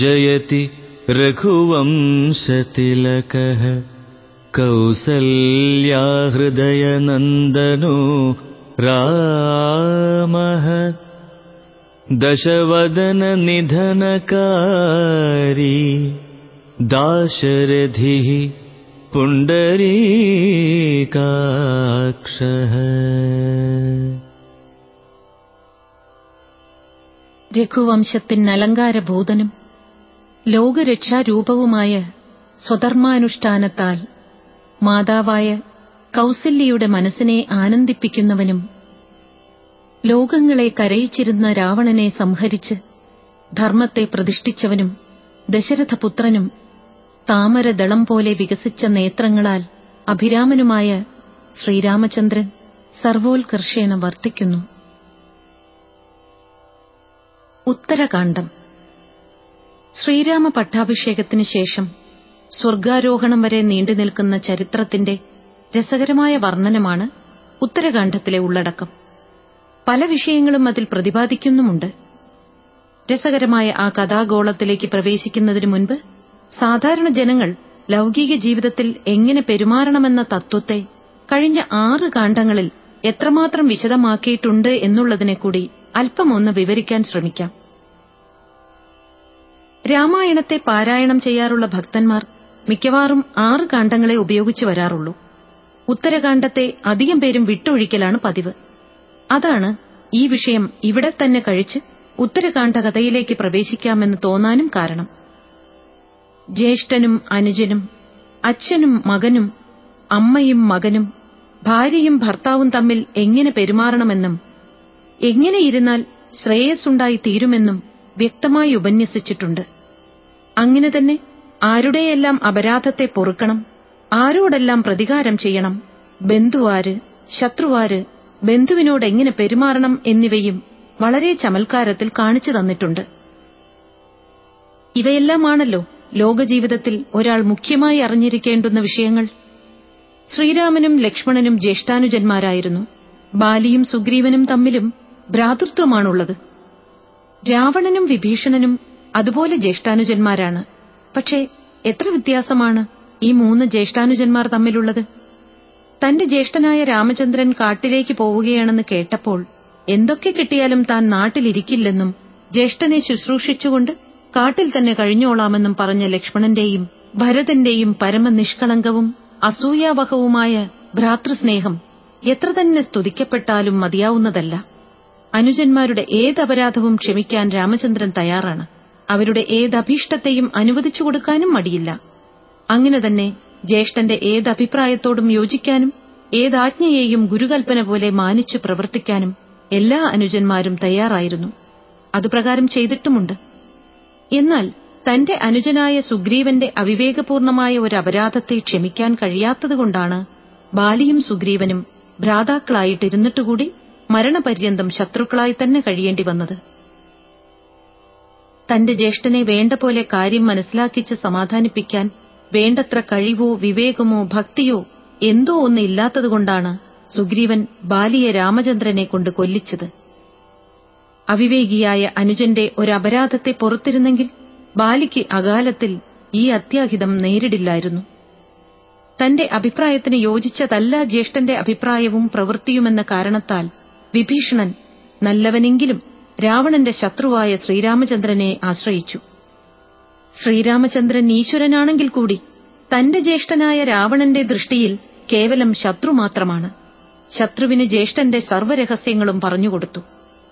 जयति रघुवंशतिलकः कौसल्याहृदयनन्दनो रामः दशवदननिधनकारी दाशरथिः पुण्डरीकाक्षः രഘുവംശത്തിന് അലങ്കാരഭൂതനും ലോകരക്ഷാരൂപവുമായ സ്വധർമാനുഷ്ഠാനത്താൽ മാതാവായ കൗസല്യയുടെ മനസ്സിനെ ആനന്ദിപ്പിക്കുന്നവനും ലോകങ്ങളെ കരയിച്ചിരുന്ന രാവണനെ സംഹരിച്ച് ധർമ്മത്തെ പ്രതിഷ്ഠിച്ചവനും ദശരഥപുത്രനും താമരദളം പോലെ വികസിച്ച നേത്രങ്ങളാൽ അഭിരാമനുമായ ശ്രീരാമചന്ദ്രൻ സർവോത്കർഷേണ വർത്തിക്കുന്നു. ഉത്തരകാണ്ഡം ശ്രീരാമ പട്ടാഭിഷേകത്തിന് ശേഷം സ്വർഗാരോഹണം വരെ നീണ്ടുനിൽക്കുന്ന ചരിത്രത്തിന്റെ രസകരമായ വർണനമാണ് ഉത്തരകാണ്ഡത്തിലെ ഉള്ളടക്കം. പല വിഷയങ്ങളും അതിൽ പ്രതിപാദിക്കുന്നുമുണ്ട്. രസകരമായ ആ കഥാഗോളത്തിലേക്ക് പ്രവേശിക്കുന്നതിനു മുൻപ് സാധാരണ ജനങ്ങൾ ലൗകിക ജീവിതത്തിൽ എങ്ങനെ പെരുമാറണമെന്ന തത്വത്തെ കഴിഞ്ഞ ആറ് കാണ്ഡങ്ങളിൽ എത്രമാത്രം വിശദമാക്കിയിട്ടുണ്ട് എന്നുള്ളതിനെക്കൂടി അല്പമൊന്ന് വിവരിക്കാൻ ശ്രമിക്കാം. രാമായണത്തെ പാരായണം ചെയ്യാറുള്ള ഭക്തന്മാർ മിക്കവാറും ആറ് കാണ്ഡങ്ങളെ ഉപയോഗിച്ചു വരാറുള്ളൂ. ഉത്തരകാണ്ഡത്തെ അധികം പേരും വിട്ടൊഴിക്കലാണ് പതിവ്. അതാണ് ഈ വിഷയം ഇവിടെ തന്നെ കഴിച്ച് ഉത്തരകാണ്ഡ കഥയിലേക്ക് പ്രവേശിക്കാമെന്ന് തോന്നാനും കാരണം. ജ്യേഷ്ഠനും അനുജനും അച്ഛനും മകനും അമ്മയും മകനും ഭാര്യയും ഭർത്താവും തമ്മിൽ എങ്ങനെ പെരുമാറണമെന്നും എങ്ങനെ ഇരുന്നാൽ ശ്രേയസ്സുണ്ടായി തീരുമെന്നും വ്യക്തമായി ഉപന്യസിച്ചിട്ടുണ്ട്. അങ്ങനെ തന്നെ ആരുടെയെല്ലാം അപരാധത്തെ പൊറുക്കണം ആരോടെല്ലാം പ്രതികാരം ചെയ്യണം ബന്ധുവാര് ശത്രുവാര് ബന്ധുവിനോട് എങ്ങനെ പെരുമാറണം എന്നിവയും വളരെ ചമൽക്കാരത്തിൽ കാണിച്ചു തന്നിട്ടുണ്ട്. ഇവയെല്ലാമാണല്ലോ ലോകജീവിതത്തിൽ ഒരാൾ മുഖ്യമായി അറിഞ്ഞിരിക്കേണ്ടുന്ന വിഷയങ്ങൾ. ശ്രീരാമനും ലക്ഷ്മണനും ജ്യേഷ്ഠാനുജന്മാരായിരുന്നു. ബാലിയും സുഗ്രീവനും തമ്മിലും ഭ്രാതൃത്വമാണുള്ളത്. രാവണനും വിഭീഷണനും അതുപോലെ ജ്യേഷ്ഠാനുജന്മാരാണ്. പക്ഷേ എത്ര വ്യത്യാസമാണ് ഈ മൂന്ന് ജ്യേഷ്ഠാനുജന്മാർ തമ്മിലുള്ളത്? തന്റെ ജ്യേഷ്ഠനായ രാമചന്ദ്രൻ കാട്ടിലേക്ക് പോവുകയാണെന്ന് കേട്ടപ്പോൾ എന്തൊക്കെ കിട്ടിയാലും താൻ നാട്ടിലിരിക്കില്ലെന്നും ജ്യേഷ്ഠനെ ശുശ്രൂഷിച്ചുകൊണ്ട് കാട്ടിൽ തന്നെ കഴിഞ്ഞോളാമെന്നും പറഞ്ഞ ലക്ഷ്മണന്റെയും ഭരതന്റെയും പരമനിഷ്കളങ്കവും അസൂയാവഹവുമായ ഭ്രാതൃസ്നേഹം എത്ര തന്നെ സ്തുതിക്കപ്പെട്ടാലും മതിയാവുന്നതല്ല. അനുജന്മാരുടെ ഏത് അപരാധവും ക്ഷമിക്കാൻ രാമചന്ദ്രൻ തയ്യാറാണ്. അവരുടെ ഏത് ഏതഭീഷ്ടത്തെയും അനുവദിച്ചു കൊടുക്കാനും മടിയില്ല. അങ്ങനെ തന്നെ ജ്യേഷ്ഠന്റെ അഭിപ്രായത്തോടും യോജിക്കാനും ഏതാജ്ഞയെയും ഗുരുകൽപ്പന പോലെ മാനിച്ചു പ്രവർത്തിക്കാനും എല്ലാ അനുജന്മാരും തയ്യാറായിരുന്നു. അതുപ്രകാരം ചെയ്തിട്ടുമുണ്ട്. എന്നാൽ തന്റെ അനുജനായ സുഗ്രീവന്റെ അവിവേകപൂർണമായ ഒരു അപരാധത്തെ ക്ഷമിക്കാൻ കഴിയാത്തതുകൊണ്ടാണ് ബാലിയും സുഗ്രീവനും ഭ്രാതാക്കളായിട്ടിരുന്നിട്ടുകൂടി മരണപര്യന്തം ശത്രുക്കളായി തന്നെ കഴിയേണ്ടി വന്നത്. തന്റെ ജ്യേഷ്ഠനെ വേണ്ട പോലെ കാര്യം മനസ്സിലാക്കിച്ച് സമാധാനിപ്പിക്കാൻ വേണ്ടത്ര കഴിവോ വിവേകമോ ഭക്തിയോ എന്തോ ഒന്ന് ഇല്ലാത്തതുകൊണ്ടാണ് സുഗ്രീവൻ ബാലിയെ രാമചന്ദ്രനെ കൊണ്ട് കൊല്ലിച്ചത്. അവിവേകിയായ അനുജന്റെ ഒരപരാധത്തെ പുറത്തിരുന്നെങ്കിൽ ബാലിക്ക് അകാലത്തിൽ ഈ അത്യാഹിതം നേരിടില്ലായിരുന്നു. തന്റെ അഭിപ്രായത്തിന് യോജിച്ചതല്ല ജ്യേഷ്ഠന്റെ അഭിപ്രായവും പ്രവൃത്തിയുമെന്ന കാരണത്താൽ വിഭീഷണൻ നല്ലവനെങ്കിലും രാവണന്റെ ശത്രുവായ ശ്രീരാമചന്ദ്രനെ ആശ്രയിച്ചു. ശ്രീരാമചന്ദ്രൻ ഈശ്വരനാണെങ്കിൽ കൂടി തന്റെ ജ്യേഷ്ഠനായ രാവണന്റെ ദൃഷ്ടിയിൽ കേവലം ശത്രു മാത്രമാണ്. ശത്രുവിന് ജ്യേഷ്ഠന്റെ സർവരഹസ്യങ്ങളും പറഞ്ഞുകൊടുത്തു.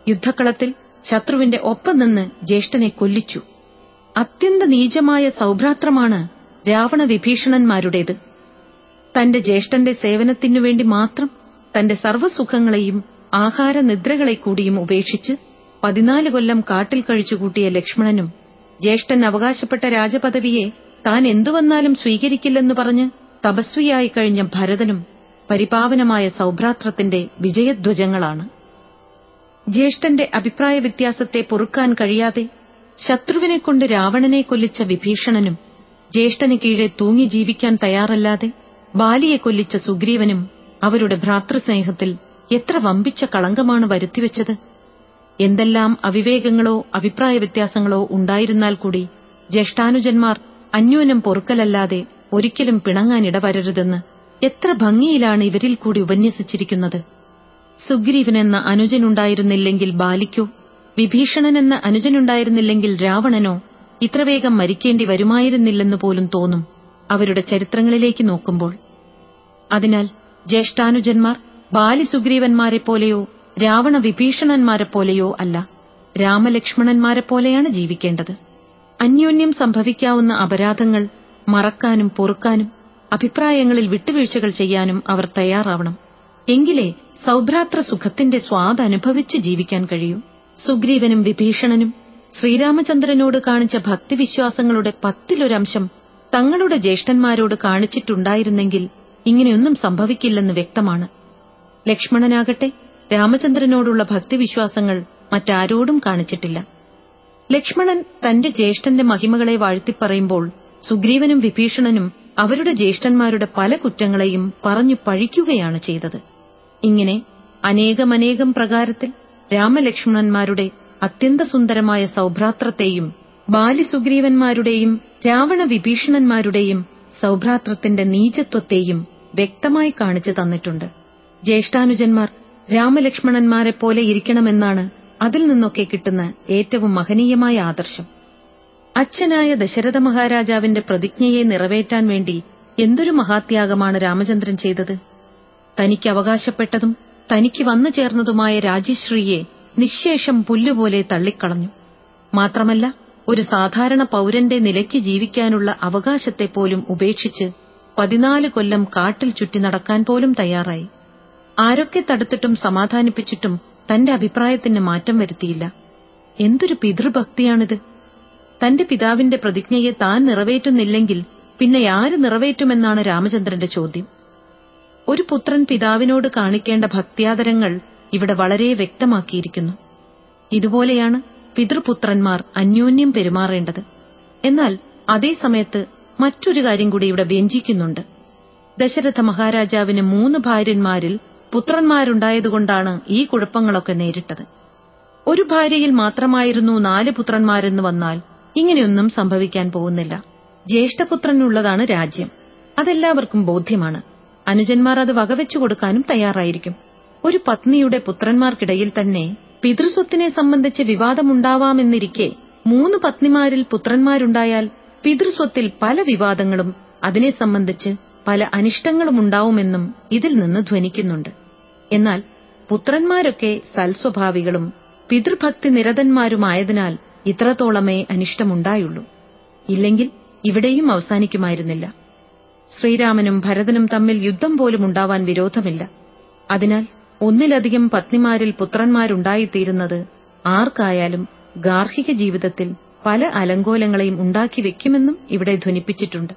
യുദ്ധക്കളത്തിൽ ശത്രുവിന്റെ ഒപ്പം നിന്ന് ജ്യേഷ്ഠനെ കൊല്ലിച്ചു. അത്യന്ത നീചമായ സൗഭ്രാത്രമാണ് രാവണ വിഭീഷണന്മാരുടേത്. തന്റെ ജ്യേഷ്ഠന്റെ സേവനത്തിനുവേണ്ടി മാത്രം തന്റെ സർവസുഖങ്ങളെയും ആഹാര നിദ്രകളെ കൂടിയും ഉപേക്ഷിച്ച് പതിനാല് കൊല്ലം കാട്ടിൽ കഴിച്ചുകൂട്ടിയ ലക്ഷ്മണനും ജ്യേഷ്ഠൻ അവകാശപ്പെട്ട രാജപദവിയെ താൻ എന്തുവന്നാലും സ്വീകരിക്കില്ലെന്ന് പറഞ്ഞ് തപസ്വിയായി കഴിഞ്ഞ ഭരതനും പരിപാവനമായ സൗഭ്രാത്രത്തിന്റെ വിജയധ്വജങ്ങളാണ്. ജ്യേഷ്ഠന്റെ അഭിപ്രായ വ്യത്യാസത്തെ പൊറുക്കാൻ കഴിയാതെ ശത്രുവിനെക്കൊണ്ട് രാവണനെ കൊല്ലിച്ച വിഭീഷണനും ജ്യേഷ്ഠന് കീഴെ തൂങ്ങി ജീവിക്കാൻ തയ്യാറല്ലാതെ ബാലിയെ കൊല്ലിച്ച സുഗ്രീവനും അവരുടെ ഭ്രാതൃസ്നേഹത്തിൽ എത്ര വമ്പിച്ച കളങ്കമാണ് വരുത്തിവെച്ചത്. എന്തെല്ലാം അവിവേകങ്ങളോ അഭിപ്രായ വ്യത്യാസങ്ങളോ ഉണ്ടായിരുന്നാൽ കൂടി ജ്യേഷ്ഠാനുജന്മാർ അന്യോന്യം പൊറുക്കലല്ലാതെ ഒരിക്കലും പിണങ്ങാനിടവരരുതെന്ന് എത്ര ഭംഗിയിലാണ് ഇവരിൽ കൂടി ഉപന്യസിച്ചിരിക്കുന്നത്. സുഗ്രീവനെന്ന അനുജനുണ്ടായിരുന്നില്ലെങ്കിൽ ബാലിക്കോ വിഭീഷണനെന്ന അനുജനുണ്ടായിരുന്നില്ലെങ്കിൽ രാവണനോ ഇത്രവേഗം മരിക്കേണ്ടി വരുമായിരുന്നില്ലെന്ന് പോലും തോന്നും അവരുടെ ചരിത്രങ്ങളിലേക്ക് നോക്കുമ്പോൾ. അതിനാൽ ജ്യേഷ്ഠാനുജന്മാർ ബാലിസുഗ്രീവന്മാരെപ്പോലെയോ രാവണ വിഭീഷണന്മാരെപ്പോലെയോ അല്ല. രാമലക്ഷ്മണന്മാരെപ്പോലെയാണ് ജീവിക്കേണ്ടത്. അന്യോന്യം സംഭവിക്കാവുന്ന അപരാധങ്ങൾ മറക്കാനും പൊറുക്കാനും അഭിപ്രായങ്ങളിൽ വിട്ടുവീഴ്ചകൾ ചെയ്യാനും അവർ തയ്യാറാവണം. എങ്കിലേ സൗഭ്രാത്ര സുഖത്തിന്റെ സ്വാദ് അനുഭവിച്ച് ജീവിക്കാൻ കഴിയൂ. സുഗ്രീവനും വിഭീഷണനും ശ്രീരാമചന്ദ്രനോട് കാണിച്ച ഭക്തിവിശ്വാസങ്ങളുടെ പത്തിലൊരംശം തങ്ങളുടെ ജ്യേഷ്ഠന്മാരോട് കാണിച്ചിട്ടുണ്ടായിരുന്നെങ്കിൽ ഇങ്ങനെയൊന്നും സംഭവിക്കില്ലെന്ന് വ്യക്തമാണ്. ലക്ഷ്മണനാകട്ടെ. രാമചന്ദ്രനോടുള്ള ഭക്തിവിശ്വാസങ്ങൾ മറ്റാരോടും കാണിച്ചിട്ടില്ല. ലക്ഷ്മണൻ തന്റെ ജ്യേഷ്ഠന്റെ മഹിമകളെ വാഴ്ത്തിപ്പറയുമ്പോൾ സുഗ്രീവനും വിഭീഷണനും അവരുടെ ജ്യേഷ്ഠന്മാരുടെ പല കുറ്റങ്ങളെയും പറഞ്ഞു പഴിക്കുകയാണ് ചെയ്തത്. ഇങ്ങനെ അനേകമനേകം പ്രകാരത്തിൽ രാമലക്ഷ്മണന്മാരുടെ അത്യന്തസുന്ദരമായ സൗഭ്രാത്രത്തെയും ബാലിസുഗ്രീവന്മാരുടെയും രാവണ വിഭീഷണന്മാരുടെയും സൗഭ്രാത്രത്തിന്റെ നീചത്വത്തെയും വ്യക്തമായി കാണിച്ചു തന്നിട്ടുണ്ട്. ജ്യേഷ്ഠാനുജന്മാർ രാമലക്ഷ്മണന്മാരെപ്പോലെ ഇരിക്കണമെന്നാണ് അതിൽ നിന്നൊക്കെ കിട്ടുന്ന ഏറ്റവും മഹനീയമായ ആദർശം. അച്ഛനായ ദശരഥ മഹാരാജാവിന്റെ പ്രതിജ്ഞയെ നിറവേറ്റാൻ വേണ്ടി എന്തൊരു മഹാത്യാഗമാണ് രാമചന്ദ്രൻ ചെയ്തത്. തനിക്ക് അവകാശപ്പെട്ടതും തനിക്ക് വന്നു ചേർന്നതുമായ രാജ്യശ്രീയെ നിശേഷം പുല്ലുപോലെ തള്ളിക്കളഞ്ഞു. മാത്രമല്ല ഒരു സാധാരണ പൗരന്റെ നിലയ്ക്ക് ജീവിക്കാനുള്ള അവകാശത്തെ പോലും ഉപേക്ഷിച്ച് പതിനാല് കൊല്ലം കാട്ടിൽ ചുറ്റി നടക്കാൻ പോലും തയ്യാറായി. ആരൊക്കെ തടുത്തിട്ടും സമാധാനിപ്പിച്ചിട്ടും തന്റെ അഭിപ്രായത്തിന് മാറ്റം വരുത്തിയില്ല. എന്തൊരു പിതൃഭക്തിയാണിത്. തന്റെ പിതാവിന്റെ പ്രതിജ്ഞയെ താൻ നിറവേറ്റുന്നില്ലെങ്കിൽ പിന്നെ ആര് നിറവേറ്റുമെന്നാണ് രാമചന്ദ്രന്റെ ചോദ്യം. ഒരു പുത്രൻ പിതാവിനോട് കാണിക്കേണ്ട ഭക്തിയാദരങ്ങൾ ഇവിടെ വളരെ വ്യക്തമാക്കിയിരിക്കുന്നു. ഇതുപോലെയാണ് പിതൃപുത്രന്മാർ അന്യോന്യം പെരുമാറേണ്ടത്. എന്നാൽ അതേസമയത്ത് മറ്റൊരു കാര്യം കൂടി ഇവിടെ വ്യഞ്ചിക്കുന്നുണ്ട്. ദശരഥ മഹാരാജാവിന് മൂന്ന് ഭാര്യന്മാരിൽ പുത്രന്മാരുണ്ടായതുകൊണ്ടാണ് ഈ കുഴപ്പങ്ങളൊക്കെ നേരിട്ടത്. ഒരു ഭാര്യയിൽ മാത്രമായിരുന്നു നാല് പുത്രന്മാരെന്ന് വന്നാൽ ഇങ്ങനെയൊന്നും സംഭവിക്കാൻ പോകുന്നില്ല. ജ്യേഷ്ഠപുത്രനുള്ളതാണ് രാജ്യം. അതെല്ലാവർക്കും ബോധ്യമാണ്. അനുജന്മാർ അത് വകവെച്ചു കൊടുക്കാനും തയ്യാറായിരിക്കും. ഒരു പത്നിയുടെ പുത്രന്മാർക്കിടയിൽ തന്നെ പിതൃസ്വത്തിനെ സംബന്ധിച്ച് വിവാദമുണ്ടാവാമെന്നിരിക്കെ മൂന്ന് പത്നിമാരിൽ പുത്രന്മാരുണ്ടായാൽ പിതൃസ്വത്തിൽ പല വിവാദങ്ങളും അതിനെ സംബന്ധിച്ച് പല അനിഷ്ടങ്ങളും ഉണ്ടാവുമെന്നും ഇതിൽ നിന്ന് ധ്വനിക്കുന്നുണ്ട്. എന്നാൽ പുത്രന്മാരൊക്കെ സൽസ്വഭാവികളും പിതൃഭക്തി നിരതന്മാരുമായതിനാൽ ഇത്രത്തോളമേ അനിഷ്ടമുണ്ടായുള്ളൂ. ഇല്ലെങ്കിൽ ഇവിടെയും അവസാനിക്കുമായിരുന്നില്ല. ശ്രീരാമനും ഭരതനും തമ്മിൽ യുദ്ധം പോലും ഉണ്ടാവാൻ വിരോധമില്ല. അതിനാൽ ഒന്നിലധികം പത്നിമാരിൽ പുത്രന്മാരുണ്ടായിത്തീരുന്നത് ആർക്കായാലും ഗാർഹിക ജീവിതത്തിൽ പല അലങ്കോലങ്ങളെയും ഉണ്ടാക്കി വെക്കുമെന്നും ഇവിടെ ധ്വനിപ്പിച്ചിട്ടുണ്ട്.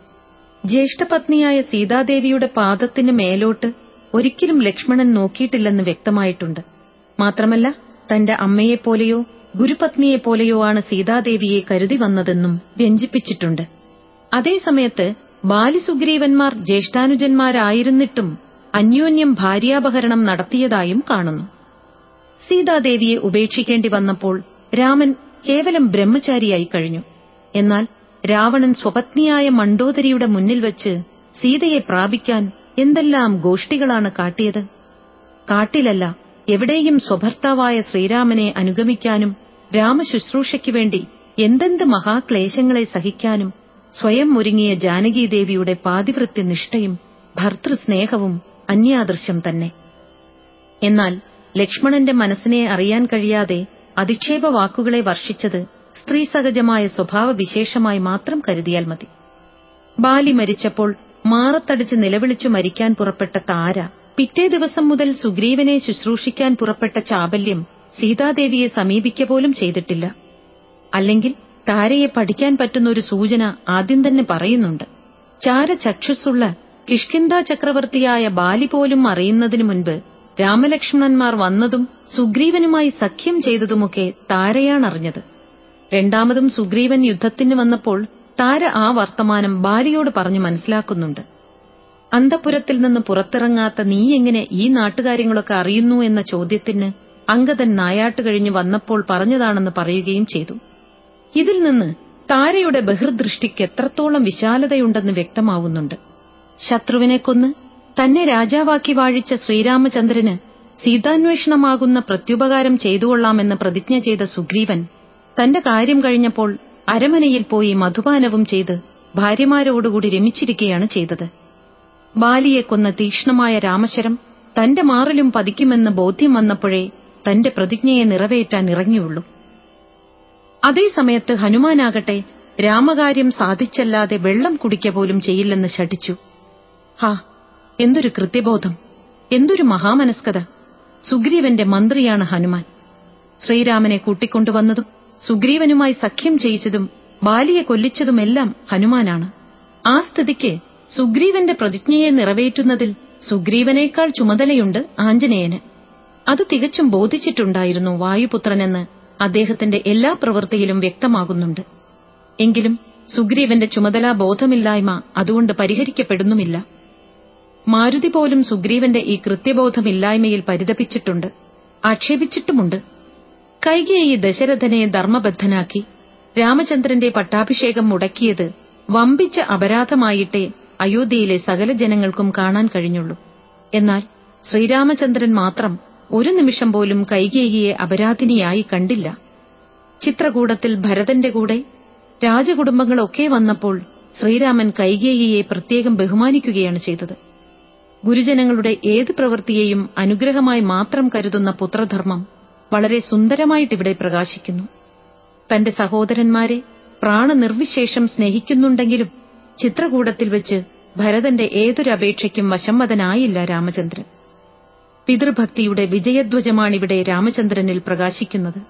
ജ്യേഷ്ഠപത്നിയായ സീതാദേവിയുടെ പാദത്തിന് മേലോട്ട് ഒരിക്കലും ലക്ഷ്മണൻ നോക്കിയിട്ടില്ലെന്ന് വ്യക്തമായിട്ടുണ്ട്. മാത്രമല്ല തന്റെ അമ്മയെപ്പോലെയോ ഗുരുപത്നിയെപ്പോലെയോ ആണ് സീതാദേവിയെ കരുതി വന്നതെന്നും വ്യഞ്ചിപ്പിച്ചിട്ടുണ്ട്. അതേസമയത്ത് ബാലിസുഗ്രീവന്മാർ ജ്യേഷ്ഠാനുജന്മാരായിരുന്നിട്ടും അന്യോന്യം ഭാര്യാപഹരണം നടത്തിയതായും കാണുന്നു. സീതാദേവിയെ ഉപേക്ഷിക്കേണ്ടി വന്നപ്പോൾ രാമൻ കേവലം ബ്രഹ്മചാരിയായി കഴിഞ്ഞു. എന്നാൽ രാവണൻ സ്വപത്നിയായ മണ്ഡോദരിയുടെ മുന്നിൽ വച്ച് സീതയെ പ്രാപിക്കാൻ എന്തെല്ലാം ഗോഷ്ടികളാണ് കാട്ടിയത്? കാട്ടിലല്ല എവിടെയും സ്വഭർത്താവായ ശ്രീരാമനെ അനുഗമിക്കാനും രാമശുശ്രൂഷയ്ക്കു വേണ്ടി എന്തെന്ത് മഹാക്ലേശങ്ങളെ സഹിക്കാനും സ്വയം ഒരുങ്ങിയ ജാനകീദേവിയുടെ പാതിവൃത്യ നിഷ്ഠയും ഭർതൃസ്നേഹവും അന്യാദൃശ്യം തന്നെ. എന്നാൽ ലക്ഷ്മണന്റെ മനസ്സിനെ അറിയാൻ കഴിയാതെ അധിക്ഷേപ വാക്കുകളെ വർഷിച്ചത് സ്ത്രീസഹജമായ സ്വഭാവവിശേഷമായി മാത്രം കരുതിയാൽ മതി. ബാലി മരിച്ചപ്പോൾ മാറത്തടിച്ച് നിലവിളിച്ചു മരിക്കാൻ പുറപ്പെട്ട താര പിറ്റേ ദിവസം മുതൽ സുഗ്രീവനെ ശുശ്രൂഷിക്കാൻ പുറപ്പെട്ട ചാബല്യം സീതാദേവിയെ സമീപിക്ക പോലും ചെയ്തിട്ടില്ല. അല്ലെങ്കിൽ താരയെ പഠിക്കാൻ പറ്റുന്ന ഒരു സൂചന ആദ്യം തന്നെ പറയുന്നുണ്ട്. ചാരചക്ഷുസ്സുള്ള കിഷ്കിന്ദ ചക്രവർത്തിയായ ബാലി പോലും അറിയുന്നതിനു മുൻപ് രാമലക്ഷ്മണന്മാർ വന്നതും സുഗ്രീവനുമായി സഖ്യം ചെയ്തതുമൊക്കെ താരയാണറിഞ്ഞത്. രണ്ടാമതും സുഗ്രീവൻ യുദ്ധത്തിന് വന്നപ്പോൾ താര ആ വർത്തമാനം ഭാര്യയോട് പറഞ്ഞു മനസ്സിലാക്കുന്നുണ്ട്. അന്തപുരത്തിൽ നിന്ന് പുറത്തിറങ്ങാത്ത നീ എങ്ങനെ ഈ നാട്ടുകാര്യങ്ങളൊക്കെ അറിയുന്നു എന്ന ചോദ്യത്തിന് അങ്കദൻ നായാട്ട് കഴിഞ്ഞു വന്നപ്പോൾ പറഞ്ഞതാണെന്ന് പറയുകയും ചെയ്തു. ഇതിൽ നിന്ന് താരയുടെ ബഹിർദൃഷ്ടിക്ക് എത്രത്തോളം വിശാലതയുണ്ടെന്ന് വ്യക്തമാവുന്നുണ്ട്. ശത്രുവിനെ കൊന്ന് തന്നെ രാജാവാക്കി വാഴിച്ച ശ്രീരാമചന്ദ്രന് സീതാന്വേഷണമാകുന്ന പ്രത്യുപകാരം ചെയ്തുകൊള്ളാമെന്ന് പ്രതിജ്ഞ ചെയ്ത സുഗ്രീവൻ തന്റെ കാര്യം കഴിഞ്ഞപ്പോൾ അരമനയിൽ പോയി മധുപാനവും ചെയ്ത് ഭാര്യമാരോടുകൂടി രമിച്ചിരിക്കുകയാണ് ചെയ്തത്. ബാലിയെ കൊന്ന തീക്ഷ്ണമായ രാമശരം തന്റെ മാറിലും പതിക്കുമെന്ന് ബോധ്യം വന്നപ്പോഴേ തന്റെ പ്രതിജ്ഞയെ നിറവേറ്റാൻ ഇറങ്ങിയുള്ളൂ. അതേസമയത്ത് ഹനുമാനാകട്ടെ രാമകാര്യം സാധിച്ചല്ലാതെ വെള്ളം കുടിക്ക പോലും ചെയ്യില്ലെന്ന് ശഠിച്ചു. ഹാ എന്തൊരു കൃത്യബോധം എന്തൊരു മഹാമനസ്കത. സുഗ്രീവന്റെ മന്ത്രിയാണ് ഹനുമാൻ. ശ്രീരാമനെ കൂട്ടിക്കൊണ്ടുവന്നതും സുഗ്രീവനുമായി സഖ്യം ചെയ്യിച്ചതും ബാലിയെ കൊല്ലിച്ചതുമെല്ലാം ഹനുമാനാണ്. ആ സ്ഥിതിക്ക് സുഗ്രീവന്റെ പ്രതിജ്ഞയെ നിറവേറ്റുന്നതിൽ സുഗ്രീവനേക്കാൾ ചുമതലയുണ്ട് ആഞ്ജനേയന്. അത് തികച്ചും ബോധിച്ചിട്ടുണ്ടായിരുന്നു വായുപുത്രനെന്ന് അദ്ദേഹത്തിന്റെ എല്ലാ പ്രവൃത്തിയിലും വ്യക്തമാകുന്നുണ്ട്. എങ്കിലും സുഗ്രീവന്റെ ചുമതലാ ബോധമില്ലായ്മ അതുകൊണ്ട് പരിഹരിക്കപ്പെടുന്നുമില്ല. മാരുതി പോലും സുഗ്രീവന്റെ ഈ കൃത്യബോധമില്ലായ്മയിൽ പരിതപിച്ചിട്ടുണ്ട് ആക്ഷേപിച്ചിട്ടുമുണ്ട്. കൈകേയി ദശരഥനെ ധർമ്മബദ്ധനാക്കി. രാമചന്ദ്രന്റെ പട്ടാഭിഷേകം മുടക്കിയത് വമ്പിച്ച അപരാധമായിട്ടേ അയോധ്യയിലെ സകല ജനങ്ങൾക്കും കാണാൻ കഴിഞ്ഞുള്ളൂ. എന്നാൽ ശ്രീരാമചന്ദ്രൻ മാത്രം ഒരു നിമിഷം പോലും കൈകേയിയെ അപരാധിനിയായി കണ്ടില്ല. ചിത്രകൂടത്തിൽ ഭരതന്റെ കൂടെ രാജകുടുംബങ്ങളൊക്കെ വന്നപ്പോൾ ശ്രീരാമൻ കൈകേയിയെ പ്രത്യേകം ബഹുമാനിക്കുകയാണ് ചെയ്തത്. ഗുരുജനങ്ങളുടെ ഏത് പ്രവൃത്തിയെയും അനുഗ്രഹമായി മാത്രം കരുതുന്ന പുത്രധർമ്മം വളരെ സുന്ദരമായിട്ട് ഇവിടെ പ്രകാശിക്കുന്നു. തന്റെ സഹോദരന്മാരെ പ്രാണനിർവിശേഷം സ്നേഹിക്കുന്നുണ്ടെങ്കിലും ചിത്രകൂടത്തിൽ വെച്ച് ഭരതന്റെ ഏതൊരപേക്ഷയ്ക്കും വശംവദനായില്ല രാമചന്ദ്രൻ. പിതൃഭക്തിയുടെ വിജയധ്വജമാണിവിടെ രാമചന്ദ്രനിൽ പ്രകാശിക്കുന്നത്.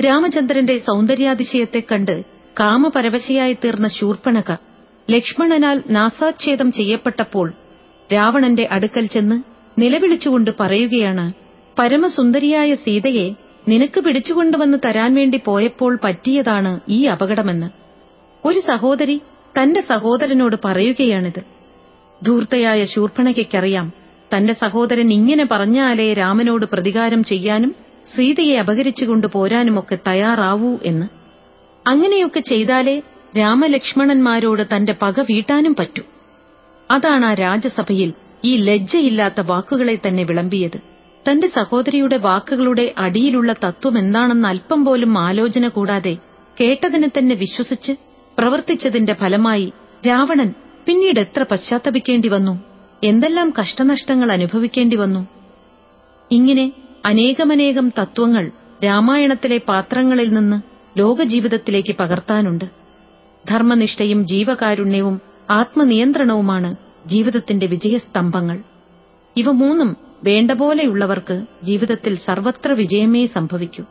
രാമചന്ദ്രന്റെ സൗന്ദര്യാതിശയത്തെ കണ്ട് കാമപരവശയായി തീർന്ന ശൂർപ്പണക ലക്ഷ്മണനാൽ നാസാച്ഛേദം ചെയ്യപ്പെട്ടപ്പോൾ രാവണന്റെ അടുക്കൽ ചെന്ന് നിലവിളിച്ചുകൊണ്ട് പറയുകയാണ് പരമസുന്ദരിയായ സീതയെ നിനക്ക് പിടിച്ചുകൊണ്ടുവന്ന് തരാൻ വേണ്ടി പോയപ്പോൾ പറ്റിയതാണ് ഈ അപകടമെന്ന്. ഒരു സഹോദരി തന്റെ സഹോദരനോട് പറയുകയാണിത്. ധൂർത്തയായ ശൂർപ്പണയ്ക്കറിയാം തന്റെ സഹോദരൻ ഇങ്ങനെ പറഞ്ഞാലേ രാമനോട് പ്രതികാരം ചെയ്യാനും സീതയെ അപഹരിച്ചുകൊണ്ട് പോരാനുമൊക്കെ തയ്യാറാവൂ എന്ന്. അങ്ങനെയൊക്കെ ചെയ്താലേ രാമലക്ഷ്മണന്മാരോട് തന്റെ പക വീട്ടാനും പറ്റൂ. അതാണ് ആ രാജസഭയിൽ ഈ ലജ്ജയില്ലാത്ത വാക്കുകളെ തന്നെ വിളമ്പിയത്. തന്റെ സഹോദരിയുടെ വാക്കുകളുടെ അടിയിലുള്ള തത്വം എന്താണെന്ന് അല്പം പോലും ആലോചന കൂടാതെ കേട്ടതിനെ തന്നെ വിശ്വസിച്ച് പ്രവർത്തിച്ചതിന്റെ ഫലമായി രാവണൻ പിന്നീട് എത്ര പശ്ചാത്തപിക്കേണ്ടി വന്നു? എന്തെല്ലാം കഷ്ടനഷ്ടങ്ങൾ അനുഭവിക്കേണ്ടി വന്നു? ഇങ്ങനെ അനേകമനേകം തത്വങ്ങൾ രാമായണത്തിലെ പാത്രങ്ങളിൽ നിന്ന് ലോകജീവിതത്തിലേക്ക് പകർത്താനുണ്ട്. ധർമ്മനിഷ്ഠയും ജീവകാരുണ്യവും ആത്മനിയന്ത്രണവുമാണ് ജീവിതത്തിന്റെ വിജയസ്തംഭങ്ങൾ. ഇവ മൂന്നും വേണ്ട പോലെയുള്ളവർക്ക് ജീവിതത്തിൽ സർവത്ര വിജയമേ സംഭവിക്കൂ.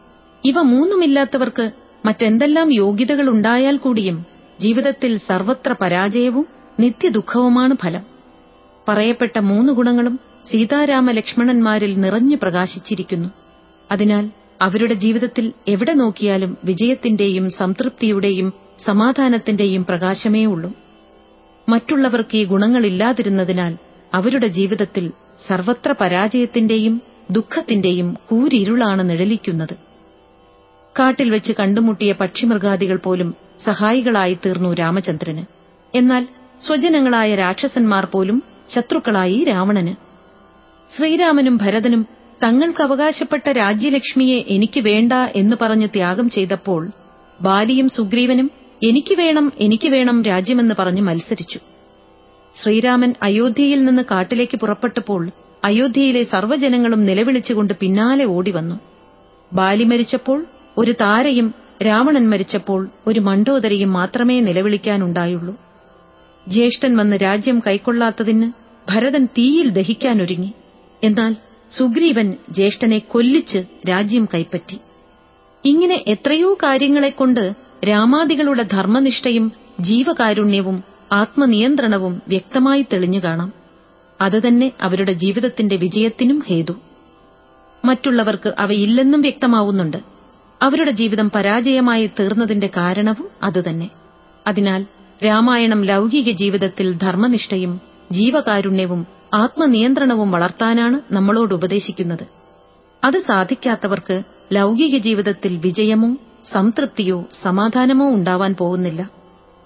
ഇവ മൂന്നുമില്ലാത്തവർക്ക് മറ്റെന്തെല്ലാം യോഗ്യതകളുണ്ടായാൽ കൂടിയും ജീവിതത്തിൽ സർവത്ര പരാജയവും നിത്യദുഃഖവുമാണ് ഫലം. പറയപ്പെട്ട മൂന്ന് ഗുണങ്ങളും സീതാരാമ ലക്ഷ്മണന്മാരിൽ നിറഞ്ഞു പ്രകാശിച്ചിരിക്കുന്നു. അതിനാൽ അവരുടെ ജീവിതത്തിൽ എവിടെ നോക്കിയാലും വിജയത്തിന്റെയും സംതൃപ്തിയുടെയും സമാധാനത്തിന്റെയും പ്രകാശമേ ഉള്ളൂ. മറ്റുള്ളവർക്ക് ഈ ഗുണങ്ങളില്ലാതിരുന്നതിനാൽ അവരുടെ ജീവിതത്തിൽ സർവത്ര പരാജയത്തിന്റെയും ദുഃഖത്തിന്റെയും കൂരിരുളാണ് നിഴലിക്കുന്നത്. കാട്ടിൽ വെച്ച് കണ്ടുമുട്ടിയ പക്ഷിമൃഗാദികൾ പോലും സഹായികളായി തീർന്നു രാമചന്ദ്രന്. എന്നാൽ സ്വജനങ്ങളായ രാക്ഷസന്മാർ പോലും ശത്രുക്കളായി രാവണന്. ശ്രീരാമനും ഭരതനും തങ്ങൾക്ക് അവകാശപ്പെട്ട രാജ്യലക്ഷ്മിയെ എനിക്ക് വേണ്ട എന്ന് പറഞ്ഞ് ത്യാഗം ചെയ്തപ്പോൾ ബാലിയും സുഗ്രീവനും എനിക്ക് വേണം എനിക്ക് വേണം രാജ്യമെന്ന് പറഞ്ഞ് മത്സരിച്ചു. ശ്രീരാമൻ അയോധ്യയിൽ നിന്ന് കാട്ടിലേക്ക് പുറപ്പെട്ടപ്പോൾ അയോധ്യയിലെ സർവജനങ്ങളും നിലവിളിച്ചുകൊണ്ട് പിന്നാലെ ഓടിവന്നു. ബാലി മരിച്ചപ്പോൾ ഒരു താരയും രാവണൻ മരിച്ചപ്പോൾ ഒരു മണ്ടോദരയും മാത്രമേ നിലവിളിക്കാനുണ്ടായുള്ളൂ. ജ്യേഷ്ഠൻ വന്ന് രാജ്യം കൈക്കൊള്ളാത്തതിന് ഭരതൻ തീയിൽ ദഹിക്കാനൊരുങ്ങി. എന്നാൽ സുഗ്രീവൻ ജ്യേഷ്ഠനെ കൊല്ലിച്ച് രാജ്യം കൈപ്പറ്റി. ഇങ്ങനെ എത്രയോ കാര്യങ്ങളെക്കൊണ്ട് രാമാദികളുടെ ധർമ്മനിഷ്ഠയും ജീവകാരുണ്യവും ആത്മനിയന്ത്രണവും വ്യക്തമായി തെളിഞ്ഞു കാണാം. അതുതന്നെ അവരുടെ ജീവിതത്തിന്റെ വിജയത്തിനും ഹേതു. മറ്റുള്ളവർക്ക് അവയില്ലെന്നും വ്യക്തമാവുന്നുണ്ട്. അവരുടെ ജീവിതം പരാജയമായി തീർന്നതിന്റെ കാരണവും അതുതന്നെ അതിനാൽ രാമായണം ലൗകിക ജീവിതത്തിൽ ധർമ്മനിഷ്ഠയും ജീവകാരുണ്യവും ആത്മനിയന്ത്രണവും വളർത്താനാണ് നമ്മളോട് ഉപദേശിക്കുന്നത്. അത് സാധിക്കാത്തവർക്ക് ലൗകിക ജീവിതത്തിൽ വിജയമോ സംതൃപ്തിയോ സമാധാനമോ ഉണ്ടാവാൻ പോകുന്നില്ല.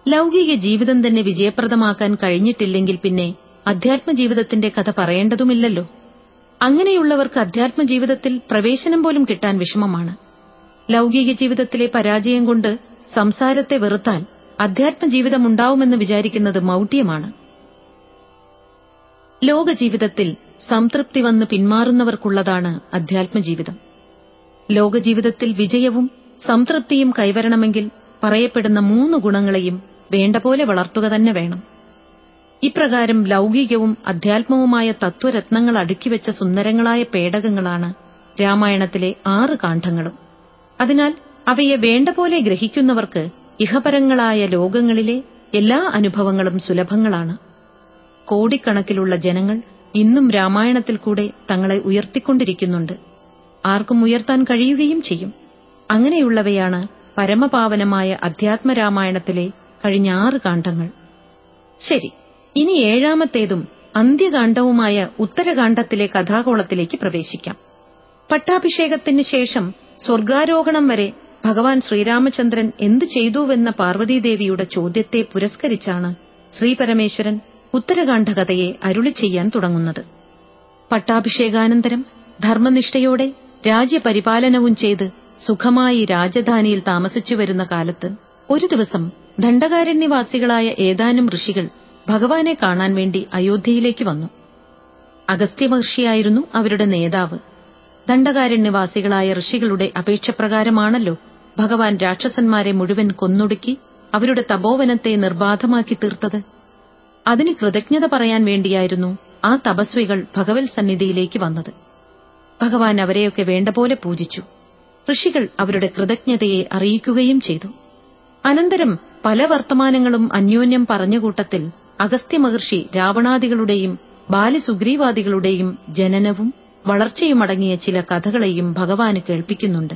ലൗകിക ജീവിതം തന്നെ വിജയപ്രദമാക്കാൻ കഴിഞ്ഞിട്ടില്ലെങ്കിൽ പിന്നെ അധ്യാത്മജീവിതത്തിന്റെ കഥ പറയേണ്ടതുമില്ലല്ലോ. അങ്ങനെയുള്ളവർക്ക് അധ്യാത്മജീവിതത്തിൽ പ്രവേശനം പോലും കിട്ടാൻ വിഷമമാണ്. ലൗകിക ജീവിതത്തിലെ പരാജയം കൊണ്ട് സംസാരത്തെ വെറുത്താൽ അധ്യാത്മജീവിതമുണ്ടാവുമെന്ന് വിചാരിക്കുന്നത് മൗഢ്യമാണ്. ലോകജീവിതത്തിൽ സംതൃപ്തി വന്ന് പിന്മാറുന്നവർക്കുള്ളതാണ് അധ്യാത്മജീവിതം. ലോകജീവിതത്തിൽ വിജയവും സംതൃപ്തിയും കൈവരണമെങ്കിൽ പറയപ്പെടുന്ന മൂന്ന് ഗുണങ്ങളെയും വേണ്ടപോലെ വളർത്തുക തന്നെ വേണം. ഇപ്രകാരം ലൗകികവും അധ്യാത്മവുമായ തത്വരത്നങ്ങൾ അടുക്കിവെച്ച സുന്ദരങ്ങളായ പേടകങ്ങളാണ് രാമായണത്തിലെ ആറ് കാണ്ഡങ്ങളും. അതിനാൽ അവയെ വേണ്ടപോലെ ഗ്രഹിക്കുന്നവർക്ക് ഇഹപരങ്ങളായ ലോകങ്ങളിലെ എല്ലാ അനുഭവങ്ങളും സുലഭങ്ങളാണ്. കോടിക്കണക്കിലുള്ള ജനങ്ങൾ ഇന്നും രാമായണത്തിൽ കൂടെ തങ്ങളെ ഉയർത്തിക്കൊണ്ടിരിക്കുന്നുണ്ട്. ആർക്കും ഉയർത്താൻ കഴിയുകയും ചെയ്യും. അങ്ങനെയുള്ളവയാണ് പരമപാവനമായ അധ്യാത്മരാമായണത്തിലെ കഴിഞ്ഞ ആറ് കാണ്ഡങ്ങൾ. ശരി ഇനി ഏഴാമത്തേതും അന്ത്യകാണ്ഡവുമായ ഉത്തരകാണ്ഡത്തിലെ കഥാകോളത്തിലേക്ക് പ്രവേശിക്കാം. പട്ടാഭിഷേകത്തിന് ശേഷം സ്വർഗാരോഹണം വരെ ഭഗവാൻ ശ്രീരാമചന്ദ്രൻ എന്തു ചെയ്തുവെന്ന പാർവതീദേവിയുടെ ചോദ്യത്തെ പുരസ്കരിച്ചാണ് ശ്രീപരമേശ്വരൻ ഉത്തരകാണ്ഡ കഥയെ അരുളി ചെയ്യാൻ തുടങ്ങുന്നത്. പട്ടാഭിഷേകാനന്തരം ധർമ്മനിഷ്ഠയോടെ രാജ്യപരിപാലനവും ചെയ്ത് സുഖമായി രാജധാനിയിൽ താമസിച്ചു വരുന്ന കാലത്ത് ഒരു ദിവസം ദണ്ഡകാരണ്യവാസികളായ ഏതാനും ഋഷികൾ ഭഗവാനെ കാണാൻ വേണ്ടി അയോധ്യയിലേക്ക് വന്നു. അഗസ്ത്യമഹർഷിയായിരുന്നു അവരുടെ നേതാവ്. ദണ്ഡകാരണ്യവാസികളായ ഋഷികളുടെ അപേക്ഷപ്രകാരമാണല്ലോ ഭഗവാൻ രാക്ഷസന്മാരെ മുഴുവൻ കൊന്നൊടുക്കി അവരുടെ തപോവനത്തെ നിർബാധമാക്കി തീർത്തത്. അതിന് കൃതജ്ഞത പറയാൻ വേണ്ടിയായിരുന്നു ആ തപസ്വികൾ ഭഗവൽ സന്നിധിയിലേക്ക് വന്നത്. ഭഗവാൻ അവരെയൊക്കെ വേണ്ട പോലെ പൂജിച്ചു. ഋഷികൾ അവരുടെ കൃതജ്ഞതയെ അറിയിക്കുകയും ചെയ്തു. അനന്തരം പല വർത്തമാനങ്ങളും അന്യോന്യം പറഞ്ഞ കൂട്ടത്തിൽ അഗസ്ത്യമഹർഷി രാവണാദികളുടെയും ബാലിസുഗ്രീവാദികളുടെയും ജനനവും വളർച്ചയുമടങ്ങിയ ചില കഥകളെയും ഭഗവാന് കേൾപ്പിക്കുന്നുണ്ട്.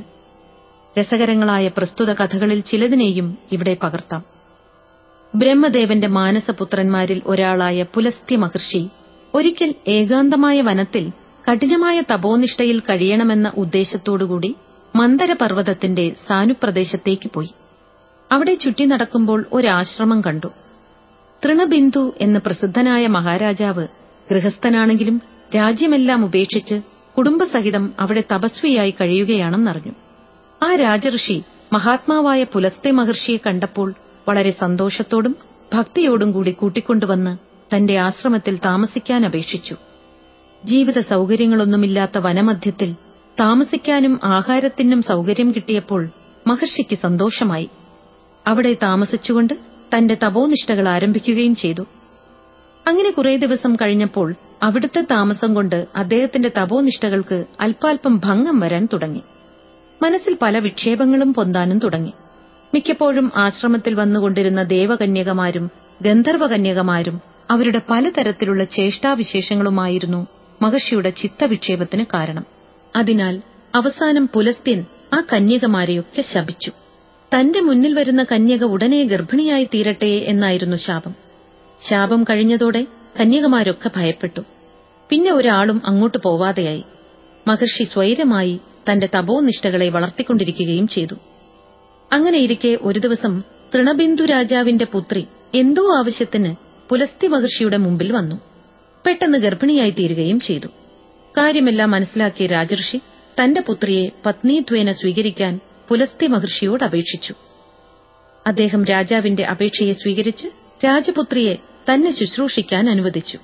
രസകരങ്ങളായ പ്രസ്തുത കഥകളിൽ ചിലതിനെയും ഇവിടെ പകർത്താം. ബ്രഹ്മദേവന്റെ മാനസപുത്രന്മാരിൽ ഒരാളായ പുലസ്ത്യ മഹർഷി ഒരിക്കൽ ഏകാന്തമായ വനത്തിൽ കഠിനമായ തപോനിഷ്ഠയിൽ കഴിയണമെന്ന ഉദ്ദേശത്തോടുകൂടി മന്ദരപർവതത്തിന്റെ സാനുപ്രദേശത്തേക്ക് പോയി. അവിടെ ചുറ്റി നടക്കുമ്പോൾ ഒരാശ്രമം കണ്ടു. തൃണബിന്ദു എന്ന പ്രസിദ്ധനായ മഹാരാജാവ് ഗൃഹസ്ഥനാണെങ്കിലും രാജ്യമെല്ലാം ഉപേക്ഷിച്ച് കുടുംബസഹിതം അവിടെ തപസ്വിയായി കഴിയുകയാണെന്നറിഞ്ഞു. ആ രാജഋഷി മഹാത്മാവായ പുലസ്തെ മഹർഷിയെ കണ്ടപ്പോൾ വളരെ സന്തോഷത്തോടും ഭക്തിയോടും കൂടി കൂട്ടിക്കൊണ്ടുവന്ന് തന്റെ ആശ്രമത്തിൽ താമസിക്കാൻ അപേക്ഷിച്ചു ജീവിത സൗകര്യങ്ങളൊന്നുമില്ലാത്ത വനമധ്യത്തിൽ താമസിക്കാനും ആഹാരത്തിനും സൗകര്യം കിട്ടിയപ്പോൾ മഹർഷിക്ക് സന്തോഷമായി. അവിടെ താമസിച്ചുകൊണ്ട് തന്റെ തപോനിഷ്ഠകൾ ആരംഭിക്കുകയും ചെയ്തു. അങ്ങനെ കുറേ ദിവസം കഴിഞ്ഞപ്പോൾ അവിടുത്തെ താമസം കൊണ്ട് അദ്ദേഹത്തിന്റെ തപോനിഷ്ഠകൾക്ക് അല്പാൽപം ഭംഗം വരാൻ തുടങ്ങി. മനസ്സിൽ പല വിക്ഷേപങ്ങളും പൊന്താനും തുടങ്ങി. മിക്കപ്പോഴും ആശ്രമത്തിൽ വന്നുകൊണ്ടിരുന്ന ദേവകന്യകമാരും ഗന്ധർവകന്യകമാരും അവരുടെ പലതരത്തിലുള്ള ചേഷ്ടാവിശേഷങ്ങളുമായിരുന്നു മഹർഷിയുടെ ചിത്തവിക്ഷേപത്തിന് കാരണം. അതിനാൽ അവസാനം പുലസ്ത്യൻ ആ കന്യകമാരെയൊക്കെ ശപിച്ചു. തന്റെ മുന്നിൽ വരുന്ന കന്യക ഉടനെ ഗർഭിണിയായി തീരട്ടെ എന്നായിരുന്നു ശാപം. ശാപം കഴിഞ്ഞതോടെ കന്യകമാരൊക്കെ ഭയപ്പെട്ടു. പിന്നെ ഒരാളും അങ്ങോട്ട് പോവാതെയായി. മഹർഷി സ്വൈരമായി തന്റെ തപോനിഷ്ഠകളെ വളർത്തിക്കൊണ്ടിരിക്കുകയും ചെയ്തു. അങ്ങനെയിരിക്കെ ഒരു ദിവസം തൃണബിന്ദു രാജാവിന്റെ പുത്രി എന്തോ ആവശ്യത്തിന് പുലസ്തി മഹർഷിയുടെ മുമ്പിൽ വന്നു. പെട്ടെന്ന് ഗർഭിണിയായി തീരുകയും ചെയ്തു. കാര്യമെല്ലാം മനസ്സിലാക്കിയ രാജർഷി തന്റെ പുത്രിയെ പത്നീത്വേന സ്വീകരിക്കാൻ പുലസ്തി മഹർഷിയോട് അപേക്ഷിച്ചു. അദ്ദേഹം രാജാവിന്റെ അപേക്ഷയെ സ്വീകരിച്ച് രാജപുത്രിയെ തന്നെ ശുശ്രൂഷിക്കാൻ അനുവദിച്ചു.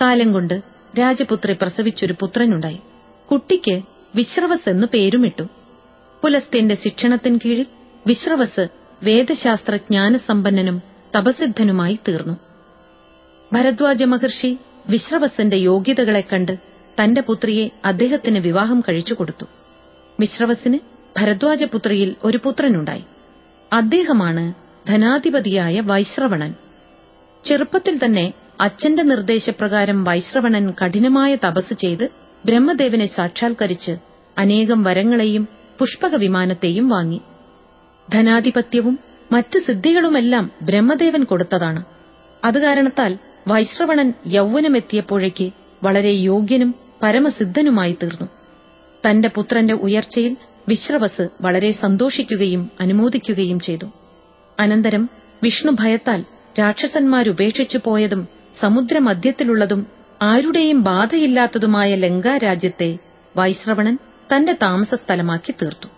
കാലം കൊണ്ട് രാജപുത്രി പ്രസവിച്ചൊരു പുത്രനുണ്ടായി. കുട്ടിക്ക് വിശ്രവസ് എന്ന് പേരുമിട്ടു. പുലസ്ത്യന്റെ ശിക്ഷണത്തിൻ കീഴിൽ വിശ്രവസ് വേദശാസ്ത്ര ജ്ഞാനസമ്പന്നനും തപസിദ്ധനുമായി തീർന്നു. ഭരദ്വാജ മഹർഷി വിശ്രവസിന്റെ യോഗ്യതകളെ കണ്ട് തന്റെ പുത്രിയെ അദ്ദേഹത്തിന് വിവാഹം കഴിച്ചു കൊടുത്തു. വിശ്രവസിന് ഭരദ്വാജപുത്രിയിൽ ഒരു പുത്രനുണ്ടായി. അദ്ദേഹമാണ് ധനാധിപതിയായ വൈശ്രവണൻ. ചെറുപ്പത്തിൽ തന്നെ അച്ഛന്റെ നിർദ്ദേശപ്രകാരം വൈശ്രവണൻ കഠിനമായ തപസ് ചെയ്ത് ബ്രഹ്മദേവനെ സാക്ഷാത്കരിച്ച് അനേകം വരങ്ങളെയും പുഷ്പക വിമാനത്തെയും വാങ്ങി. ധനാധിപത്യവും മറ്റ് സിദ്ധികളുമെല്ലാം ബ്രഹ്മദേവൻ കൊടുത്തതാണ്. അത് കാരണത്താൽ വൈശ്രവണൻ യൗവനമെത്തിയപ്പോഴേക്ക് വളരെ യോഗ്യനും പരമസിദ്ധനുമായി തീർന്നു തന്റെ പുത്രന്റെ ഉയർച്ചയിൽ വിശ്രവസ് വളരെ സന്തോഷിക്കുകയും അനുമോദിക്കുകയും ചെയ്തു. അനന്തരം വിഷ്ണു ഭയത്താൽ രാക്ഷസന്മാരുപേക്ഷിച്ചു പോയതും സമുദ്രമധ്യത്തിലുള്ളതും ആരുടെയും ബാധയില്ലാത്തതുമായ ലങ്കാരാജ്യത്തെ വൈശ്രവണൻ തന്റെ താമസസ്ഥലമാക്കി തീർത്തു.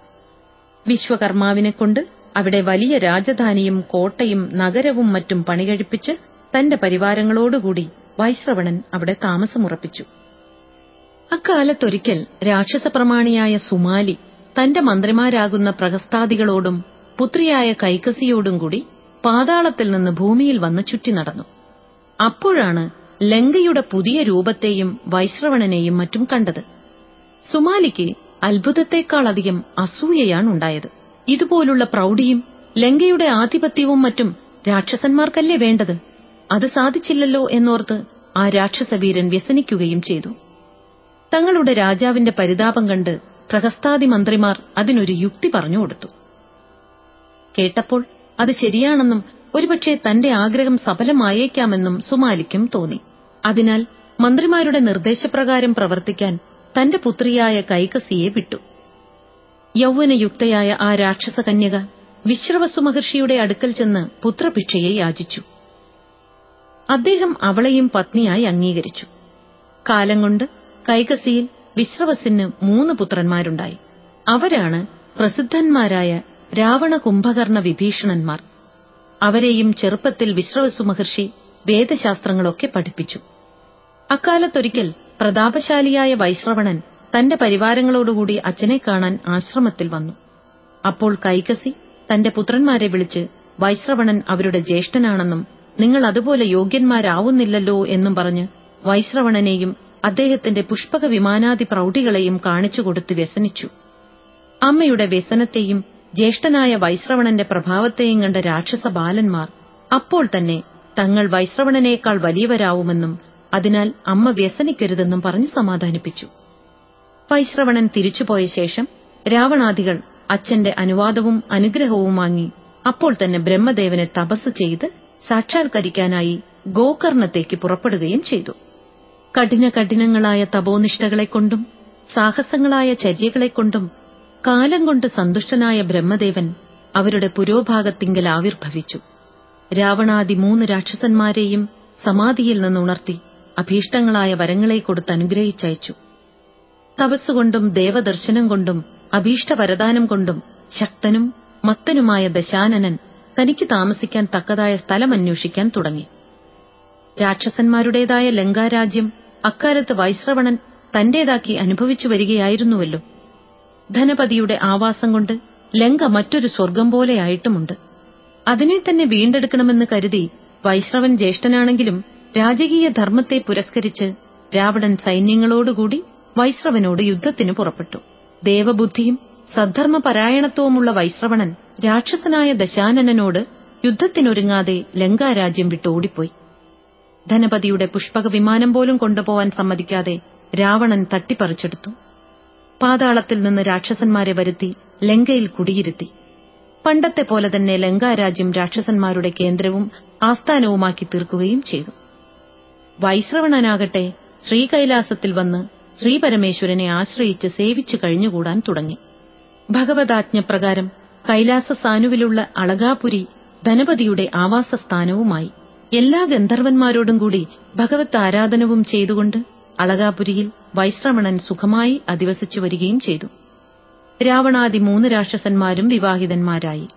വിശ്വകർമാവിനെക്കൊണ്ട് അവിടെ വലിയ രാജധാനിയും കോട്ടയും നഗരവും മറ്റും പണികഴിപ്പിച്ച് തന്റെ പരിവാരങ്ങളോടുകൂടി വൈശ്രവണൻ അവിടെ താമസമുറപ്പിച്ചു. അക്കാലത്തൊരിക്കൽ രാക്ഷസപ്രമാണിയായ സുമാലി തന്റെ മന്ത്രിമാരാകുന്ന പ്രഹസ്താദികളോടും പുത്രിയായ കൈകസിയോടും കൂടി പാതാളത്തിൽ നിന്ന് ഭൂമിയിൽ വന്ന് ചുറ്റി നടന്നു. അപ്പോഴാണ് ലങ്കയുടെ പുതിയ രൂപത്തെയും വൈശ്രവണനെയും മറ്റും കണ്ടത്. സുമാലിക്ക് അത്ഭുതത്തെക്കാളധികം അസൂയയാണുണ്ടായത് ഇതുപോലുള്ള പ്രൗഢിയും ലങ്കയുടെ ആധിപത്യവും മറ്റും രാക്ഷസന്മാർക്കല്ലേ വേണ്ടത്? അത് സാധിച്ചില്ലല്ലോ എന്നോർത്ത് ആ രാക്ഷസവീരൻ വ്യസനിക്കുകയും ചെയ്തു. തങ്ങളുടെ രാജാവിന്റെ പരിതാപം കണ്ട് പ്രഹസ്താദി മന്ത്രിമാർ അതിനൊരു യുക്തി പറഞ്ഞുകൊടുത്തു കേട്ടപ്പോൾ അത് ശരിയാണെന്നും ഒരുപക്ഷെ തന്റെ ആഗ്രഹം സഫലമായേക്കാമെന്നും സുമാലിക്കും തോന്നി. അതിനാൽ മന്ത്രിമാരുടെ നിർദ്ദേശപ്രകാരം പ്രവർത്തിക്കാൻ തന്റെ പുത്രിയായ കൈകസിയെ വിട്ടു. യൗവനയുക്തയായ ആ രാക്ഷസ കന്യക വിശ്രവസു മഹർഷിയുടെ അടുക്കൽ ചെന്ന് പുത്രഭിക്ഷയെ യാചിച്ചു. അദ്ദേഹം അവളെയും പത്നിയായി അംഗീകരിച്ചു. കാലം കൊണ്ട് കൈകസിയിൽ വിശ്രവസിന് മൂന്ന് പുത്രന്മാരുണ്ടായി. അവരാണ് പ്രസിദ്ധന്മാരായ രാവണ കുംഭകർണ വിഭീഷണന്മാർ. അവരെയും ചെറുപ്പത്തിൽ വിശ്രവസു മഹർഷി വേദശാസ്ത്രങ്ങളൊക്കെ പഠിപ്പിച്ചു. അക്കാലത്തൊരിക്കൽ പ്രതാപശാലിയായ വൈശ്രവണൻ തന്റെ പരിവാരങ്ങളോടുകൂടി അച്ഛനെ കാണാൻ ആശ്രമത്തിൽ വന്നു. അപ്പോൾ കൈകസി തന്റെ പുത്രന്മാരെ വിളിച്ച് വൈശ്രവണൻ അവരുടെ ജ്യേഷ്ഠനാണെന്നും നിങ്ങൾ അതുപോലെ യോഗ്യന്മാരാവുന്നില്ലല്ലോ എന്നും പറഞ്ഞ് വൈശ്രവണനെയും അദ്ദേഹത്തിന്റെ പുഷ്പക വിമാനാദി പ്രൗഢികളെയും കാണിച്ചുകൊടുത്ത് വ്യസനിച്ചു. അമ്മയുടെ വ്യസനത്തെയും ജ്യേഷ്ഠനായ വൈശ്രവണന്റെ പ്രഭാവത്തെയും കണ്ട രാക്ഷസ ബാലന്മാർ അപ്പോൾ തന്നെ തങ്ങൾ വൈശ്രവണനേക്കാൾ വലിയവരാവുമെന്നും അതിനാൽ അമ്മ വ്യസനിക്കരുതെന്നും പറഞ്ഞ് സമാധാനിപ്പിച്ചു. വൈശ്രവണൻ തിരിച്ചുപോയ ശേഷം രാവണാദികൾ അച്ഛന്റെ അനുവാദവും അനുഗ്രഹവും വാങ്ങി അപ്പോൾ തന്നെ ബ്രഹ്മദേവനെ തപസ് ചെയ്ത് സാക്ഷാത്കരിക്കാനായി ഗോകർണത്തേക്ക് പുറപ്പെടുകയും ചെയ്തു. കഠിന കഠിനങ്ങളായ തപോനിഷ്ഠകളെക്കൊണ്ടും സാഹസങ്ങളായ ചര്യകളെക്കൊണ്ടും കാലം കൊണ്ട് സന്തുഷ്ടനായ ബ്രഹ്മദേവൻ അവരുടെ പുരോഭാഗത്തിങ്കൽ ആവിർഭവിച്ചു. രാവണാദി മൂന്ന് രാക്ഷസന്മാരെയും സമാധിയിൽ നിന്നുണർത്തി അഭീഷ്ടങ്ങളായ വരങ്ങളെ കൊടുത്ത് അനുഗ്രഹിച്ചയച്ചു. തപസ്സുകൊണ്ടും ദേവദർശനം കൊണ്ടും അഭീഷ്ടവരദാനം കൊണ്ടും ശക്തനും മത്തനുമായ ദശാനനൻ തനിക്ക് താമസിക്കാൻ തക്കതായ സ്ഥലമന്വേഷിക്കാൻ തുടങ്ങി. രാക്ഷസന്മാരുടേതായ ലങ്കാരാജ്യം അക്കാലത്ത് വൈശ്രവണൻ തന്റേതാക്കി അനുഭവിച്ചു വരികയായിരുന്നുവല്ലോ. ധനപതിയുടെ ആവാസം കൊണ്ട് ലങ്ക മറ്റൊരു സ്വർഗം പോലെയായിട്ടുമുണ്ട്. അതിനെ തന്നെ വീണ്ടെടുക്കണമെന്ന് കരുതി വൈശ്രവൻ ജ്യേഷ്ഠനാണെങ്കിലും രാജകീയ ധർമ്മത്തെ പുരസ്കരിച്ച് രാവണൻ സൈന്യങ്ങളോടുകൂടി വൈശ്രവനോട് യുദ്ധത്തിന് പുറപ്പെട്ടു. ദേവബുദ്ധിയും സദ്ധർമ്മപരായണത്വവുമുള്ള വൈശ്രവണൻ രാക്ഷസനായ ദശാനനോട് യുദ്ധത്തിനൊരുങ്ങാതെ ലങ്കാരാജ്യം വിട്ടോടിപ്പോയി. ധനപതിയുടെ പുഷ്പക വിമാനം പോലും കൊണ്ടുപോവാൻ സമ്മതിക്കാതെ രാവണൻ തട്ടിപ്പറിച്ചെടുത്തു. പാതാളത്തിൽ നിന്ന് രാക്ഷസന്മാരെ വരുത്തി ലങ്കയിൽ കുടിയിരുത്തി. പണ്ടത്തെ പോലെ തന്നെ ലങ്കാരാജ്യം രാക്ഷസന്മാരുടെ കേന്ദ്രവും ആസ്ഥാനവുമാക്കി തീർക്കുകയും ചെയ്തു. വൈശ്രവണനാകട്ടെ ശ്രീകൈലാസത്തിൽ വന്ന് ശ്രീപരമേശ്വരനെ ആശ്രയിച്ച് സേവിച്ചു കഴിഞ്ഞുകൂടാൻ തുടങ്ങി. ഭഗവതാജ്ഞപ്രകാരം കൈലാസ സാനുവിലുള്ള അളകാപുരി ധനപതിയുടെ ആവാസസ്ഥാനവുമായി. എല്ലാ ഗന്ധർവന്മാരോടും കൂടി ഭഗവത് ആരാധനവും ചെയ്തുകൊണ്ട് അളകാപുരിയിൽ വൈശ്രമണൻ സുഖമായി അധിവസിച്ചു വരികയും ചെയ്തു. രാവണാദി മൂന്ന് രാക്ഷസന്മാരും വിവാഹിതന്മാരായി.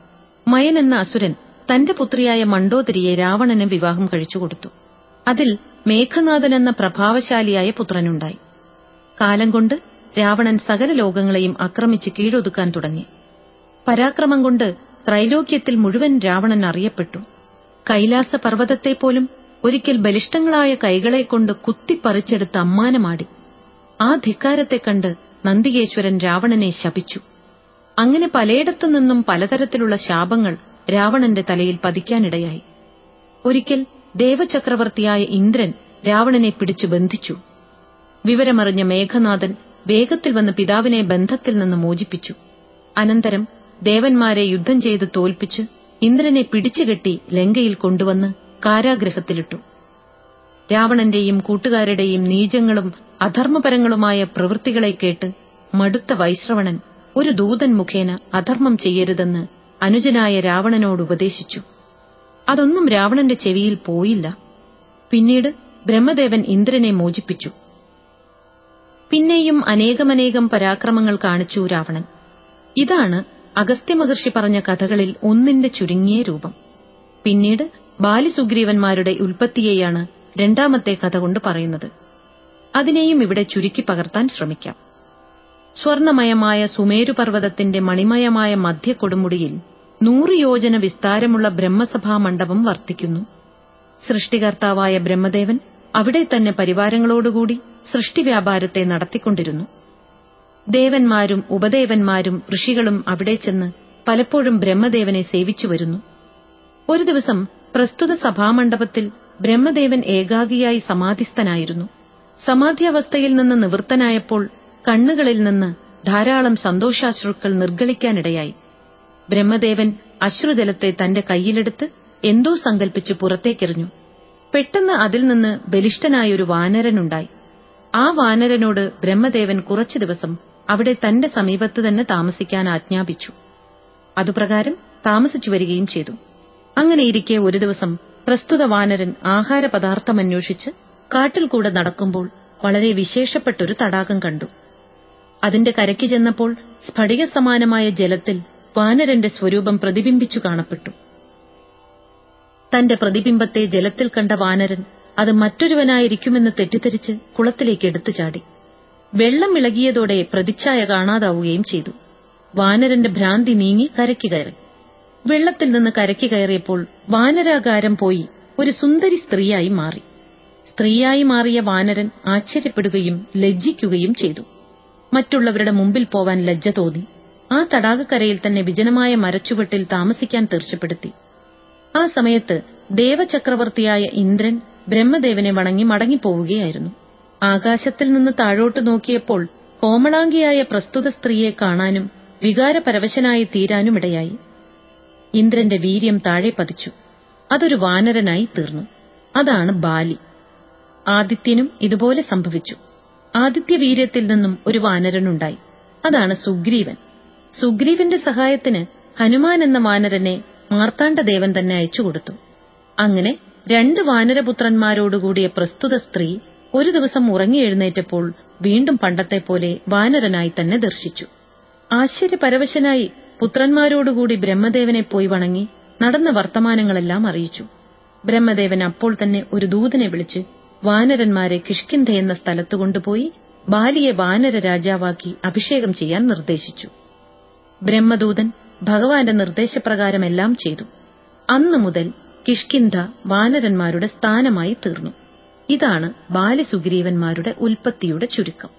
മയൻ എന്ന അസുരൻ തന്റെ പുത്രിയായ മണ്ഡോദരിയെ രാവണന് വിവാഹം കഴിച്ചുകൊടുത്തു അതിൽ മേഘനാഥൻ എന്ന പ്രഭാവശാലിയായ പുത്രനുണ്ടായി. കാലം കൊണ്ട് രാവണൻ സകല ലോകങ്ങളെയും ആക്രമിച്ച് കീഴൊതുക്കാൻ തുടങ്ങി. പരാക്രമം കൊണ്ട് ത്രൈലോക്യത്തിൽ മുഴുവൻ രാവണൻ അറിയപ്പെട്ടു. കൈലാസ പർവതത്തെപ്പോലും ഒരിക്കൽ ബലിഷ്ഠങ്ങളായ കൈകളെക്കൊണ്ട് കുത്തിപ്പറിച്ചെടുത്ത് അമ്മാനമാടി. ആ ധിക്കാരത്തെ കണ്ട് നന്ദികേശ്വരൻ രാവണനെ ശപിച്ചു. അങ്ങനെ പലയിടത്തു നിന്നും പലതരത്തിലുള്ള ശാപങ്ങൾ രാവണന്റെ തലയിൽ പതിക്കാനിടയായി. ഒരിക്കൽ ദേവചക്രവർത്തിയായ ഇന്ദ്രൻ രാവണനെ പിടിച്ചു ബന്ധിച്ചു. വിവരമറിഞ്ഞ മേഘനാഥൻ വേഗത്തിൽ വന്ന് പിതാവിനെ ബന്ധത്തിൽ നിന്ന് മോചിപ്പിച്ചു. അനന്തരം ദേവന്മാരെ യുദ്ധം ചെയ്ത് തോൽപ്പിച്ച് ഇന്ദ്രനെ പിടിച്ചുകെട്ടി ലങ്കയിൽ കൊണ്ടുവന്ന് കാരാഗ്രഹത്തിലിട്ടു. രാവണന്റെയും കൂട്ടുകാരുടെയും നീചങ്ങളും അധർമ്മപരങ്ങളുമായ പ്രവൃത്തികളെ കേട്ട് മടുത്ത വൈശ്രവണൻ ഒരു ദൂതൻ മുഖേന അധർമ്മം ചെയ്യരുതെന്ന് അനുജനായ രാവണനോട് ഉപദേശിച്ചു. അതൊന്നും രാവണന്റെ ചെവിയിൽ പോയില്ല. പിന്നീട് ബ്രഹ്മദേവൻ ഇന്ദ്രനെ മോചിപ്പിച്ചു. പിന്നെയും അനേകമനേകം പരാക്രമങ്ങൾ കാണിച്ചു രാവണൻ. ഇതാണ് അഗസ്ത്യമഹർഷി പറഞ്ഞ കഥകളിൽ ഒന്നിന്റെ ചുരുങ്ങിയ രൂപം. പിന്നീട് ബാലിസുഗ്രീവന്മാരുടെ ഉൽപ്പത്തിയെയാണ് രണ്ടാമത്തെ കഥ കൊണ്ട് പറയുന്നത്. അതിനെയും ഇവിടെ ചുരുക്കി പകർത്താൻ ശ്രമിക്കാം. സ്വർണമയമായ സുമേരുപർവതത്തിന്റെ മണിമയമായ മധ്യക്കൊടുമുടിയിൽ നൂറ് യോജന വിസ്താരമുള്ള ബ്രഹ്മസഭാ മണ്ഡപം വർത്തിക്കുന്നു. സൃഷ്ടികർത്താവായ ബ്രഹ്മദേവൻ അവിടെ തന്നെ പരിവാരങ്ങളോടുകൂടി സൃഷ്ടിവ്യാപാരത്തെ നടത്തിക്കൊണ്ടിരുന്നു. ദേവന്മാരും ഉപദേവന്മാരും ഋഷികളും അവിടെ ചെന്ന് പലപ്പോഴും ബ്രഹ്മദേവനെ സേവിച്ചു വരുന്നു. ഒരു ദിവസം പ്രസ്തുത സഭാമണ്ഡപത്തിൽ ബ്രഹ്മദേവൻ ഏകാഗിയായി സമാധിസ്ഥനായിരുന്നു. സമാധിയവസ്ഥയിൽ നിന്ന് നിവൃത്തനായപ്പോൾ കണ്ണുകളിൽ നിന്ന് ധാരാളം സന്തോഷാശ്രുക്കൾ നിർഗളിക്കാനിടയായി. ബ്രഹ്മദേവൻ അശ്രുജലത്തെ തന്റെ കൈയിലെടുത്ത് എന്തോ സങ്കൽപ്പിച്ച് പുറത്തേക്കെറിഞ്ഞു. പെട്ടെന്ന് അതിൽ നിന്ന് ബലിഷ്ഠനായൊരു വാനരനുണ്ടായി. ആ വാനരനോട് ബ്രഹ്മദേവൻ കുറച്ചു ദിവസം അവിടെ തന്റെ സമീപത്ത് തന്നെ താമസിക്കാൻ ആജ്ഞാപിച്ചു. അതുപ്രകാരം താമസിച്ചു വരികയും ചെയ്തു. അങ്ങനെയിരിക്കെ ഒരു ദിവസം പ്രസ്തുത വാനരൻ ആഹാരപദാർത്ഥമന്വേഷിച്ച് കാട്ടിൽ കൂടെ നടക്കുമ്പോൾ വളരെ വിശേഷപ്പെട്ടൊരു തടാകം കണ്ടു. അതിന്റെ കരയ്ക്ക് ചെന്നപ്പോൾ സ്ഫടിക സമാനമായ ജലത്തിൽ വാനരന്റെ സ്വരൂപം പ്രതിബിംബിച്ചു കാണപ്പെട്ടു. തന്റെ പ്രതിബിംബത്തെ ജലത്തിൽ കണ്ട വാനരൻ അത് മറ്റൊരുവനായിരിക്കുമെന്ന് തെറ്റിദ്ധരിച്ച് കുളത്തിലേക്ക് എടുത്തു ചാടി. വെള്ളം ഇളകിയതോടെ പ്രതിച്ഛായ കാണാതാവുകയും ചെയ്തു. വാനരന്റെ ഭ്രാന്തി നീങ്ങി കരയ്ക്ക് കയറി. വെള്ളത്തിൽ നിന്ന് കരയ്ക്ക് കയറിയപ്പോൾ വാനരാകാരം പോയി ഒരു സുന്ദരി സ്ത്രീയായി മാറി. സ്ത്രീയായി മാറിയ വാനരൻ ആശ്ചര്യപ്പെടുകയും ലജ്ജിക്കുകയും ചെയ്തു. മറ്റുള്ളവരുടെ മുമ്പിൽ പോവാൻ ലജ്ജ തോന്നി. ആ തടാകക്കരയിൽ തന്നെ വിജനമായ മരച്ചുവട്ടിൽ താമസിക്കാൻ തീർച്ചപ്പെടുത്തി. ആ സമയത്ത് ദേവചക്രവർത്തിയായ ഇന്ദ്രൻ ബ്രഹ്മദേവനെ വണങ്ങി മടങ്ങിപ്പോവുകയായിരുന്നു. ആകാശത്തിൽ നിന്ന് താഴോട്ട് നോക്കിയപ്പോൾ കോമളാംഗിയായ പ്രസ്തുത സ്ത്രീയെ കാണാനും വികാരപരവശനായി തീരാനുമിടയായി. ഇന്ദ്രന്റെ വീര്യം താഴെ പതിച്ചു. അതൊരു വാനരനായി തീർന്നു. അതാണ് ബാലി. ആദിത്യനും ഇതുപോലെ സംഭവിച്ചു. ആദിത്യവീര്യത്തിൽ നിന്നും ഒരു വാനരനുണ്ടായി. അതാണ് സുഗ്രീവൻ. സുഗ്രീവന്റെ സഹായത്തിന് ഹനുമാൻ എന്ന വാനരനെ മാർത്താണ്ഡദേവൻ തന്നെ അയച്ചുകൊടുത്തു. അങ്ങനെ രണ്ട് വാനരപുത്രന്മാരോടുകൂടിയ പ്രസ്തുത സ്ത്രീ ഒരു ദിവസം ഉറങ്ങിയെഴുന്നേറ്റപ്പോൾ വീണ്ടും പണ്ടത്തെ പോലെ വാനരനായി തന്നെ ദർശിച്ചു. ആശ്ചര്യപരവശനായി പുത്രന്മാരോടുകൂടി ബ്രഹ്മദേവനെ പോയി വണങ്ങി നടന്ന വർത്തമാനങ്ങളെല്ലാം അറിയിച്ചു. ബ്രഹ്മദേവൻ അപ്പോൾ തന്നെ ഒരു ദൂതനെ വിളിച്ച് വാനരന്മാരെ കിഷ്കിന്ധ എന്ന സ്ഥലത്ത് കൊണ്ടുപോയി ബാലിയെ വാനര രാജാവാക്കി അഭിഷേകം ചെയ്യാൻ നിർദ്ദേശിച്ചു. ബ്രഹ്മദൂതൻ ഭഗവാന്റെ നിർദ്ദേശപ്രകാരമെല്ലാം ചെയ്തു. അന്നു മുതൽ കിഷ്കിന്ധ വാനരന്മാരുടെ സ്ഥാനമായി തീർന്നു. ഇതാണ് ബാലസുഗ്രീവന്മാരുടെ ഉൽപ്പത്തിയുടെ ചുരുക്കം.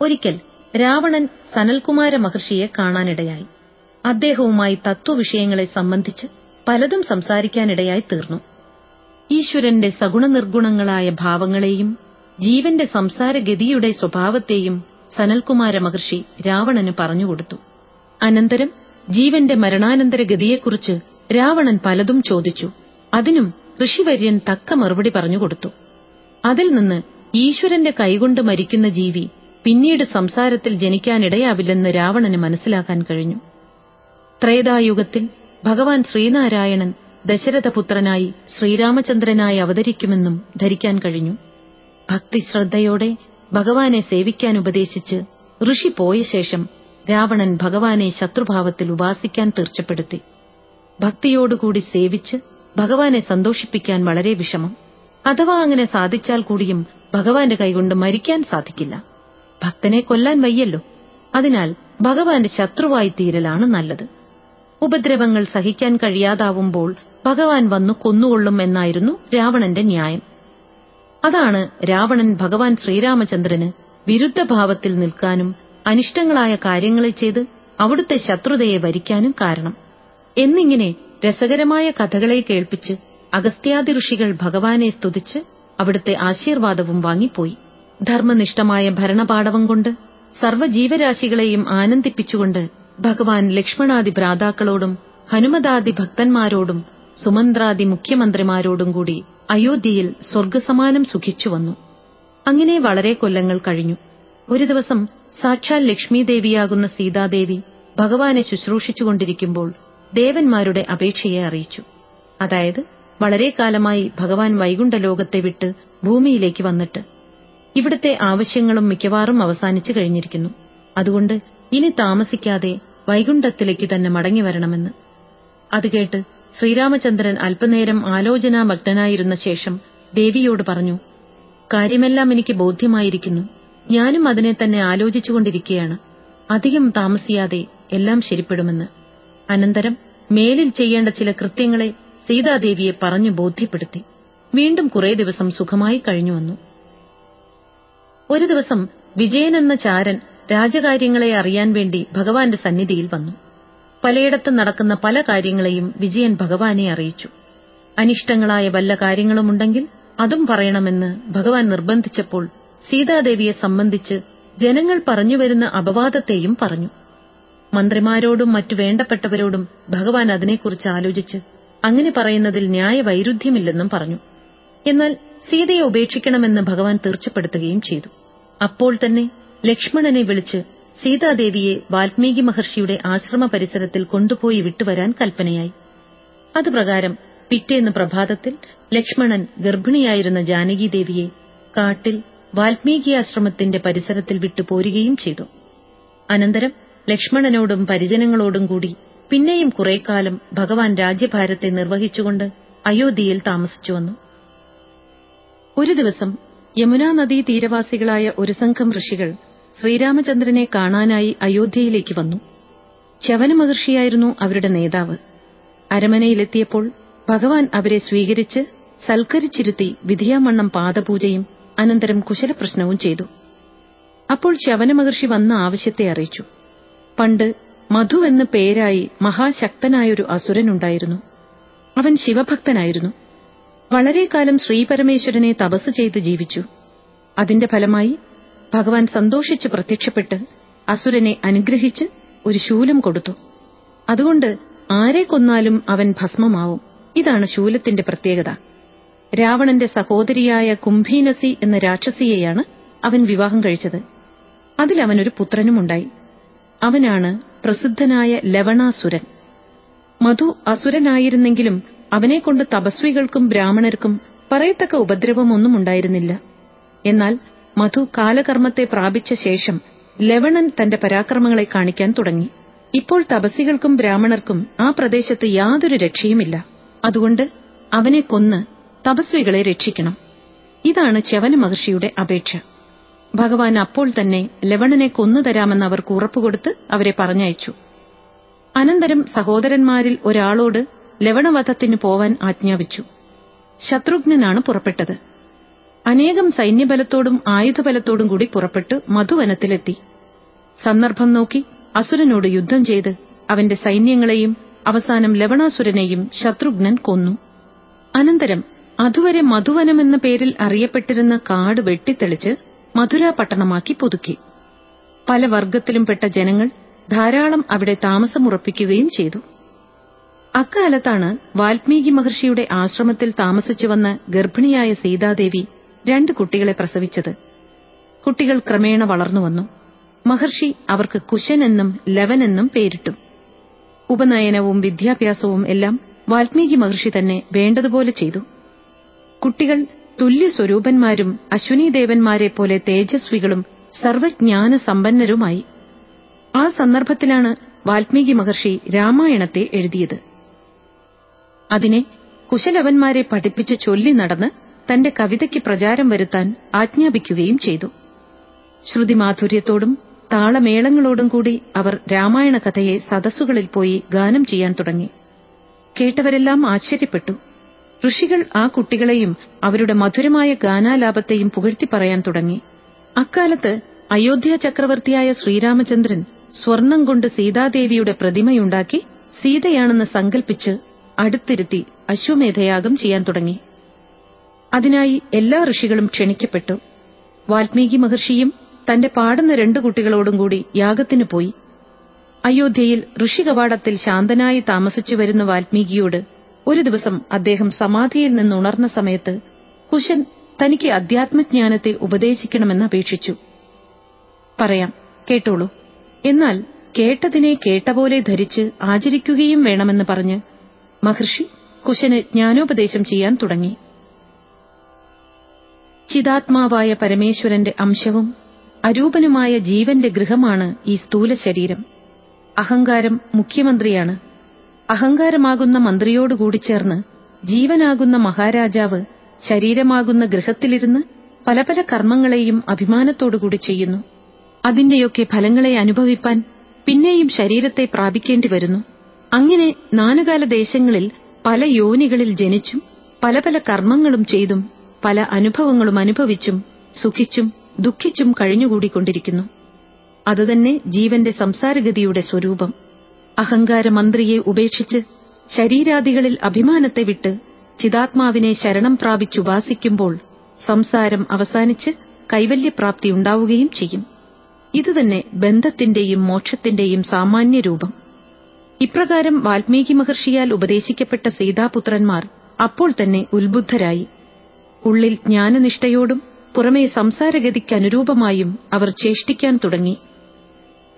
ഒരിക്കൽ രാവണൻ സനൽകുമാര മഹർഷിയെ കാണാനിടയായി. അദ്ദേഹവുമായി തത്വവിഷയങ്ങളെ സംബന്ധിച്ച് പലതും സംസാരിക്കാനിടയായി തീർന്നു. ഈശ്വരന്റെ സഗുണനിർഗുണങ്ങളായ ഭാവങ്ങളെയും ജീവന്റെ സംസാരഗതിയുടെ സ്വഭാവത്തെയും സനൽകുമാര മഹർഷി രാവണന് പറഞ്ഞുകൊടുത്തു. അനന്തരം ജീവന്റെ മരണാനന്തര ഗതിയെക്കുറിച്ച് രാവണൻ പലതും ചോദിച്ചു. അതിനും ഋഷിവര്യൻ തക്ക മറുപടി പറഞ്ഞുകൊടുത്തു അതിൽ നിന്ന് ഈശ്വരന്റെ കൈകൊണ്ട് മരിക്കുന്ന ജീവി പിന്നീട് സംസാരത്തിൽ ജനിക്കാനിടയാവില്ലെന്ന് രാവണന് മനസ്സിലാക്കാൻ കഴിഞ്ഞു. ത്രേതായുഗത്തിൽ ഭഗവാൻ ശ്രീനാരായണൻ ദശരഥപുത്രനായി ശ്രീരാമചന്ദ്രനായി അവതരിക്കുമെന്നും ധരിക്കാൻ കഴിഞ്ഞു. ഭക്തിശ്രദ്ധയോടെ ഭഗവാനെ സേവിക്കാൻ ഉപദേശിച്ച് ഋഷി പോയ ശേഷം രാവണൻ ഭഗവാനെ ശത്രുഭാവത്തിൽ ഉപാസിക്കാൻ തീർച്ചപ്പെടുത്തി. ഭക്തിയോടുകൂടി സേവിച്ച് ഭഗവാനെ സന്തോഷിപ്പിക്കാൻ വളരെ വിഷമം. അഥവാ അങ്ങനെ സാധിച്ചാൽ കൂടിയും ഭഗവാന്റെ കൈകൊണ്ട് മരിക്കാൻ സാധിക്കില്ല. ഭക്തനെ കൊല്ലാൻ വയ്യല്ലോ. അതിനാൽ ഭഗവാന്റെ ശത്രുവായി തീരലാണ് നല്ലത്. ഉപദ്രവങ്ങൾ സഹിക്കാൻ കഴിയാതാവുമ്പോൾ ഭഗവാൻ വന്നു കൊന്നുകൊള്ളും എന്നായിരുന്നു രാവണന്റെ ന്യായം. അതാണ് രാവണൻ ഭഗവാൻ ശ്രീരാമചന്ദ്രന് വിരുദ്ധഭാവത്തിൽ നിൽക്കാനും അനിഷ്ടങ്ങളായ കാര്യങ്ങളെ ചെയ്ത് അവിടുത്തെ ശത്രുതയെ വരിക്കാനും കാരണം. എന്നിങ്ങനെ രസകരമായ കഥകളെ കേൾപ്പിച്ച് അഗസ്ത്യാദി ഋഷികൾ ഭഗവാനെ സ്തുതിച്ച് അവിടുത്തെ ആശീർവാദവും വാങ്ങിപ്പോയി. ധർമ്മനിഷ്ഠമായ ഭരണപാടവം കൊണ്ട് സർവജീവരാശികളെയും ആനന്ദിപ്പിച്ചുകൊണ്ട് ഭഗവാൻ ലക്ഷ്മണാദി ഭ്രാതാക്കളോടും ഹനുമതാദി ഭക്തന്മാരോടും സുമന്ത്രാദി മുഖ്യമന്ത്രിമാരോടും കൂടി അയോധ്യയിൽ സ്വർഗസമാനം സുഖിച്ചു വന്നു. അങ്ങനെ വളരെ കൊല്ലങ്ങൾ കഴിഞ്ഞു. ഒരു ദിവസം സാക്ഷാൽ ലക്ഷ്മീദേവിയാകുന്ന സീതാദേവി ഭഗവാനെ ശുശ്രൂഷിച്ചുകൊണ്ടിരിക്കുമ്പോൾ ദേവന്മാരുടെ അപേക്ഷയെ അറിയിച്ചു. അതായത് വളരെ കാലമായി ഭഗവാൻ വൈകുണ്ഠലോകത്തെ വിട്ട് ഭൂമിയിലേക്ക് വന്നിട്ട്. ഇവിടുത്തെ ആവശ്യങ്ങളും മിക്കവാറും അവസാനിച്ചു കഴിഞ്ഞിരിക്കുന്നു. അതുകൊണ്ട് ഇനി താമസിക്കാതെ വൈകുണ്ഠത്തിലേക്ക് തന്നെ മടങ്ങി വരണമെന്ന്. അത് കേട്ട് ശ്രീരാമചന്ദ്രൻ അല്പനേരം ആലോചനാമഗ്നായിരുന്ന ശേഷം ദേവിയോട് പറഞ്ഞു കാര്യമെല്ലാം എനിക്ക് ബോധ്യമായിരിക്കുന്നു. ഞാനും അതിനെ തന്നെ ആലോചിച്ചുകൊണ്ടിരിക്കുകയാണ്. അധികം താമസിയാതെ എല്ലാം ശരിപ്പെടുമെന്ന്. അനന്തരം മേലിൽ ചെയ്യേണ്ട ചില കൃത്യങ്ങളെ സീതാദേവിയെ പറഞ്ഞു ബോധ്യപ്പെടുത്തി. വീണ്ടും കുറേ ദിവസം സുഖമായി കഴിഞ്ഞു വന്നു. ഒരു ദിവസം വിജയൻ എന്ന ചാരൻ രാജകാര്യങ്ങളെ അറിയാൻ വേണ്ടി ഭഗവാന്റെ സന്നിധിയിൽ വന്നു. പലയിടത്തും നടക്കുന്ന പല കാര്യങ്ങളെയും വിജയൻ ഭഗവാനെ അറിയിച്ചു. അനിഷ്ടങ്ങളായ വല്ല കാര്യങ്ങളുമുണ്ടെങ്കിൽ അതും പറയണമെന്ന് ഭഗവാൻ നിർബന്ധിച്ചപ്പോൾ സീതാദേവിയെ സംബന്ധിച്ച് ജനങ്ങൾ പറഞ്ഞുവരുന്ന അപവാദത്തെയും പറഞ്ഞു. മന്ത്രിമാരോടും മറ്റു വേണ്ടപ്പെട്ടവരോടും ഭഗവാൻ അതിനെക്കുറിച്ച് ആലോചിച്ച് അങ്ങനെ പറയുന്നതിൽ ന്യായവൈരുദ്ധ്യമില്ലെന്നും പറഞ്ഞു. എന്നാൽ സീതയെ ഉപേക്ഷിക്കണമെന്ന് ഭഗവാൻ തീർച്ചപ്പെടുത്തുകയും ചെയ്തു. അപ്പോൾ തന്നെ ലക്ഷ്മണനെ വിളിച്ച് സീതാദേവിയെ വാൽമീകി മഹർഷിയുടെ ആശ്രമ പരിസരത്തിൽ കൊണ്ടുപോയി വിട്ടുവരാൻ കൽപ്പനയായി. അതുപ്രകാരം പിറ്റേന്ന് പ്രഭാതത്തിൽ ലക്ഷ്മണൻ ഗർഭിണിയായിരുന്ന ജാനകീദേവിയെ കാട്ടിൽ വാൽമീകി ആശ്രമത്തിന്റെ പരിസരത്തിൽ വിട്ടുപോരുകയും ചെയ്തു. അനന്തരം ലക്ഷ്മണനോടും പരിജനങ്ങളോടും കൂടി പിന്നെയും കുറേക്കാലം ഭഗവാൻ രാജ്യഭാരത്തെ നിർവഹിച്ചുകൊണ്ട് അയോധ്യയിൽ താമസിച്ചു വന്നു. ഒരു ദിവസം യമുനാ നദീ തീരവാസികളായ ഒരു സംഘം ഋഷികൾ ശ്രീരാമചന്ദ്രനെ കാണാനായി അയോധ്യയിലേക്ക് വന്നു. ശവന മഹർഷിയായിരുന്നു അവരുടെ നേതാവ്. അരമനയിലെത്തിയപ്പോൾ ഭഗവാൻ അവരെ സ്വീകരിച്ച് സൽക്കരിച്ചിരുത്തി വിധിയാമണ്ണം പാദപൂജയും അനന്തരം കുശലപ്രശ്നവും ചെയ്തു. അപ്പോൾ ശവന മഹർഷി വന്ന ആവശ്യത്തെ അറിയിച്ചു. പണ്ട് മധു എന്ന പേരായി മഹാശക്തനായൊരു അസുരനുണ്ടായിരുന്നു. അവൻ ശിവഭക്തനായിരുന്നു. വളരെ കാലം ശ്രീപരമേശ്വരനെ തപസ് ചെയ്ത് ജീവിച്ചു. അതിന്റെ ഫലമായി ഭഗവാൻ സന്തോഷിച്ച് പ്രത്യക്ഷപ്പെട്ട് അസുരനെ അനുഗ്രഹിച്ച് ഒരു ശൂലം കൊടുത്തു. അതുകൊണ്ട് ആരെ കൊന്നാലും അവൻ ഭസ്മമാവും. ഇതാണ് ശൂലത്തിന്റെ പ്രത്യേകത. രാവണന്റെ സഹോദരിയായ കുംഭീനസി എന്ന രാക്ഷസിയെയാണ് അവൻ വിവാഹം കഴിച്ചത്. അതിലവനൊരു പുത്രനുമുണ്ടായി. അവനാണ് പ്രസിദ്ധനായ ലവണാസുരൻ മധു അസുരനായിരുന്നെങ്കിലും അവനെക്കൊണ്ട് തപസ്വികൾക്കും ബ്രാഹ്മണർക്കും പറയത്തക്ക ഉപദ്രവമൊന്നും ഉണ്ടായിരുന്നില്ല. എന്നാൽ മധു കാലകർമ്മത്തെ പ്രാപിച്ച ശേഷം ലവണൻ തന്റെ പരാക്രമങ്ങളെ കാണിക്കാൻ തുടങ്ങി. ഇപ്പോൾ തപസികൾക്കും ബ്രാഹ്മണർക്കും ആ പ്രദേശത്ത് യാതൊരു രക്ഷയുമില്ല. അതുകൊണ്ട് അവനെ കൊന്ന് തപസ്വികളെ രക്ഷിക്കണം. ഇതാണ് ചവന മഹർഷിയുടെ അപേക്ഷ. ഭഗവാൻ അപ്പോൾ തന്നെ ലവണനെ കൊന്നുതരാമെന്ന് അവർക്ക് ഉറപ്പുകൊടുത്ത് അവരെ പറഞ്ഞയച്ചു. അനന്തരം സഹോദരന്മാരിൽ ഒരാളോട് ലവണവധത്തിന് പോവാൻ ആജ്ഞാപിച്ചു. ശത്രുഘ്നനാണ് പുറപ്പെട്ടത്. അനേകം സൈന്യബലത്തോടും ആയുധബലത്തോടും കൂടി പുറപ്പെട്ട് മധുവനത്തിലെത്തി. സന്ദർഭം നോക്കി അസുരനോട് യുദ്ധം ചെയ്ത് അവന്റെ സൈന്യങ്ങളെയും അവസാനം ലവണാസുരനെയും ശത്രുഘ്നൻ കൊന്നു. അനന്തരം അതുവരെ മധുവനമെന്ന പേരിൽ അറിയപ്പെട്ടിരുന്ന കാട് വെട്ടിത്തെളിച്ച് മധുര പട്ടണമാക്കി പുതുക്കി. പല വർഗത്തിലും പെട്ട ജനങ്ങൾ ധാരാളം അവിടെ താമസമുറപ്പിക്കുകയും ചെയ്തു. അക്കാലത്താണ് വാൽമീകി മഹർഷിയുടെ ആശ്രമത്തിൽ താമസിച്ചു വന്ന ഗർഭിണിയായ സീതാദേവി രണ്ട് കുട്ടികളെ പ്രസവിച്ചത്. കുട്ടികൾ ക്രമേണ വളർന്നു വന്നു. മഹർഷി അവർക്ക് കുശൻ എന്നും ലവൻ എന്നും പേരിട്ടു. ഉപനയനവും വിദ്യാഭ്യാസവും എല്ലാം വാൽമീകി മഹർഷി തന്നെ വേണ്ടതുപോലെ ചെയ്തു. കുട്ടികൾ തുല്യസ്വരൂപന്മാരും അശ്വനീദേവന്മാരെ പോലെ തേജസ്വികളും സർവജ്ഞാന സമ്പന്നരുമായി ആ സന്ദർഭത്തിലാണ് വാൽമീകി മഹർഷി രാമായണത്തെ എഴുതിയത്. അതിനെ കുശലവന്മാരെ പഠിപ്പിച്ച് ചൊല്ലി നടന്ന് തന്റെ കവിതയ്ക്ക് പ്രചാരം വരുത്താൻ ആജ്ഞാപിക്കുകയും ചെയ്തു. ശ്രുതിമാധുര്യത്തോടും താളമേളങ്ങളോടും കൂടി അവർ രാമായണ കഥയെ സദസ്സുകളിൽ പോയി ഗാനം ചെയ്യാൻ തുടങ്ങി. കേട്ടവരെല്ലാം ആശ്ചര്യപ്പെട്ടു. ഋഷികൾ ആ കുട്ടികളെയും അവരുടെ മധുരമായ ഗാനാലാപത്തെയും പുകഴ്ത്തി പറയാൻ തുടങ്ങി. അക്കാലത്ത് അയോധ്യ ചക്രവർത്തിയായ ശ്രീരാമചന്ദ്രൻ സ്വർണം കൊണ്ട് സീതാദേവിയുടെ പ്രതിമയുണ്ടാക്കി സീതയാണെന്ന് സങ്കൽപ്പിച്ച് അടുത്തിരുത്തി അശ്വമേധയാഗം ചെയ്യാൻ തുടങ്ങി. അതിനായി എല്ലാ ഋഷികളും ക്ഷണിക്കപ്പെട്ടു. വാൽമീകി മഹർഷിയും തന്റെ പാടുന്ന രണ്ടു കുട്ടികളോടും കൂടി യാഗത്തിനു പോയി. അയോധ്യയിൽ ഋഷികവാടത്തിൽ ശാന്തനായി താമസിച്ചു വരുന്ന വാൽമീകിയോട് ഒരു ദിവസം അദ്ദേഹം സമാധിയിൽ നിന്ന് ഉണർന്ന സമയത്ത് കുശൻ തനിക്ക് അധ്യാത്മജ്ഞാനത്തെ ഉപദേശിക്കണമെന്ന് അപേക്ഷിച്ചു. പറയാം കേട്ടോളൂ. എന്നാൽ കേട്ടതിനെ കേട്ട പോലെ ധരിച്ച് ആചരിക്കുകയും വേണമെന്ന് പറഞ്ഞ് മഹർഷി കുശന് ജ്ഞാനോപദേശം ചെയ്യാൻ തുടങ്ങി. ചിതാത്മാവായ പരമേശ്വരന്റെ അംശവും അരൂപനുമായ ജീവന്റെ ഗൃഹമാണ് ഈ സ്ഥൂല ശരീരം അഹങ്കാരം മുഖ്യമന്ത്രിയാണ്. അഹങ്കാരമാകുന്ന മന്ത്രിയോടുകൂടി ചേർന്ന് ജീവനാകുന്ന മഹാരാജാവ് ശരീരമാകുന്ന ഗൃഹത്തിലിരുന്ന് പല പല കർമ്മങ്ങളെയും അഭിമാനത്തോടുകൂടി ചെയ്യുന്നു. അതിന്റെയൊക്കെ ഫലങ്ങളെ അനുഭവിപ്പാൻ പിന്നെയും ശരീരത്തെ പ്രാപിക്കേണ്ടി വരുന്നു. അങ്ങനെ നാനുകാല ദേശങ്ങളിൽ പല യോനികളിൽ ജനിച്ചും പല പല കർമ്മങ്ങളും ചെയ്തും പല അനുഭവങ്ങളും അനുഭവിച്ചും സുഖിച്ചും ദുഃഖിച്ചും കഴിഞ്ഞുകൂടിക്കൊണ്ടിരിക്കുന്നു. അതുതന്നെ ജീവന്റെ സംസാരഗതിയുടെ സ്വരൂപം. അഹങ്കാരമന്ത്രിയെ ഉപേക്ഷിച്ച് ശരീരാദികളിൽ അഭിമാനത്തെ വിട്ട് ചിതാത്മാവിനെ ശരണം പ്രാപിച്ചുപാസിക്കുമ്പോൾ സംസാരം അവസാനിച്ച് കൈവല്യപ്രാപ്തി ഉണ്ടാവുകയും ചെയ്യും. ഇതുതന്നെ ബന്ധത്തിന്റെയും മോക്ഷത്തിന്റെയും സാമാന്യ രൂപം ഇപ്രകാരം വാൽമീകി മഹർഷിയാൽ ഉപദേശിക്കപ്പെട്ട സീതാപുത്രന്മാർ അപ്പോൾ തന്നെ ഉത്ബുദ്ധരായി. ഉള്ളിൽ ജ്ഞാനനിഷ്ഠയോടും പുറമേ സംസാരഗതിക്കനുരൂപമായും അവർ ചേഷ്ടിക്കാൻ തുടങ്ങി.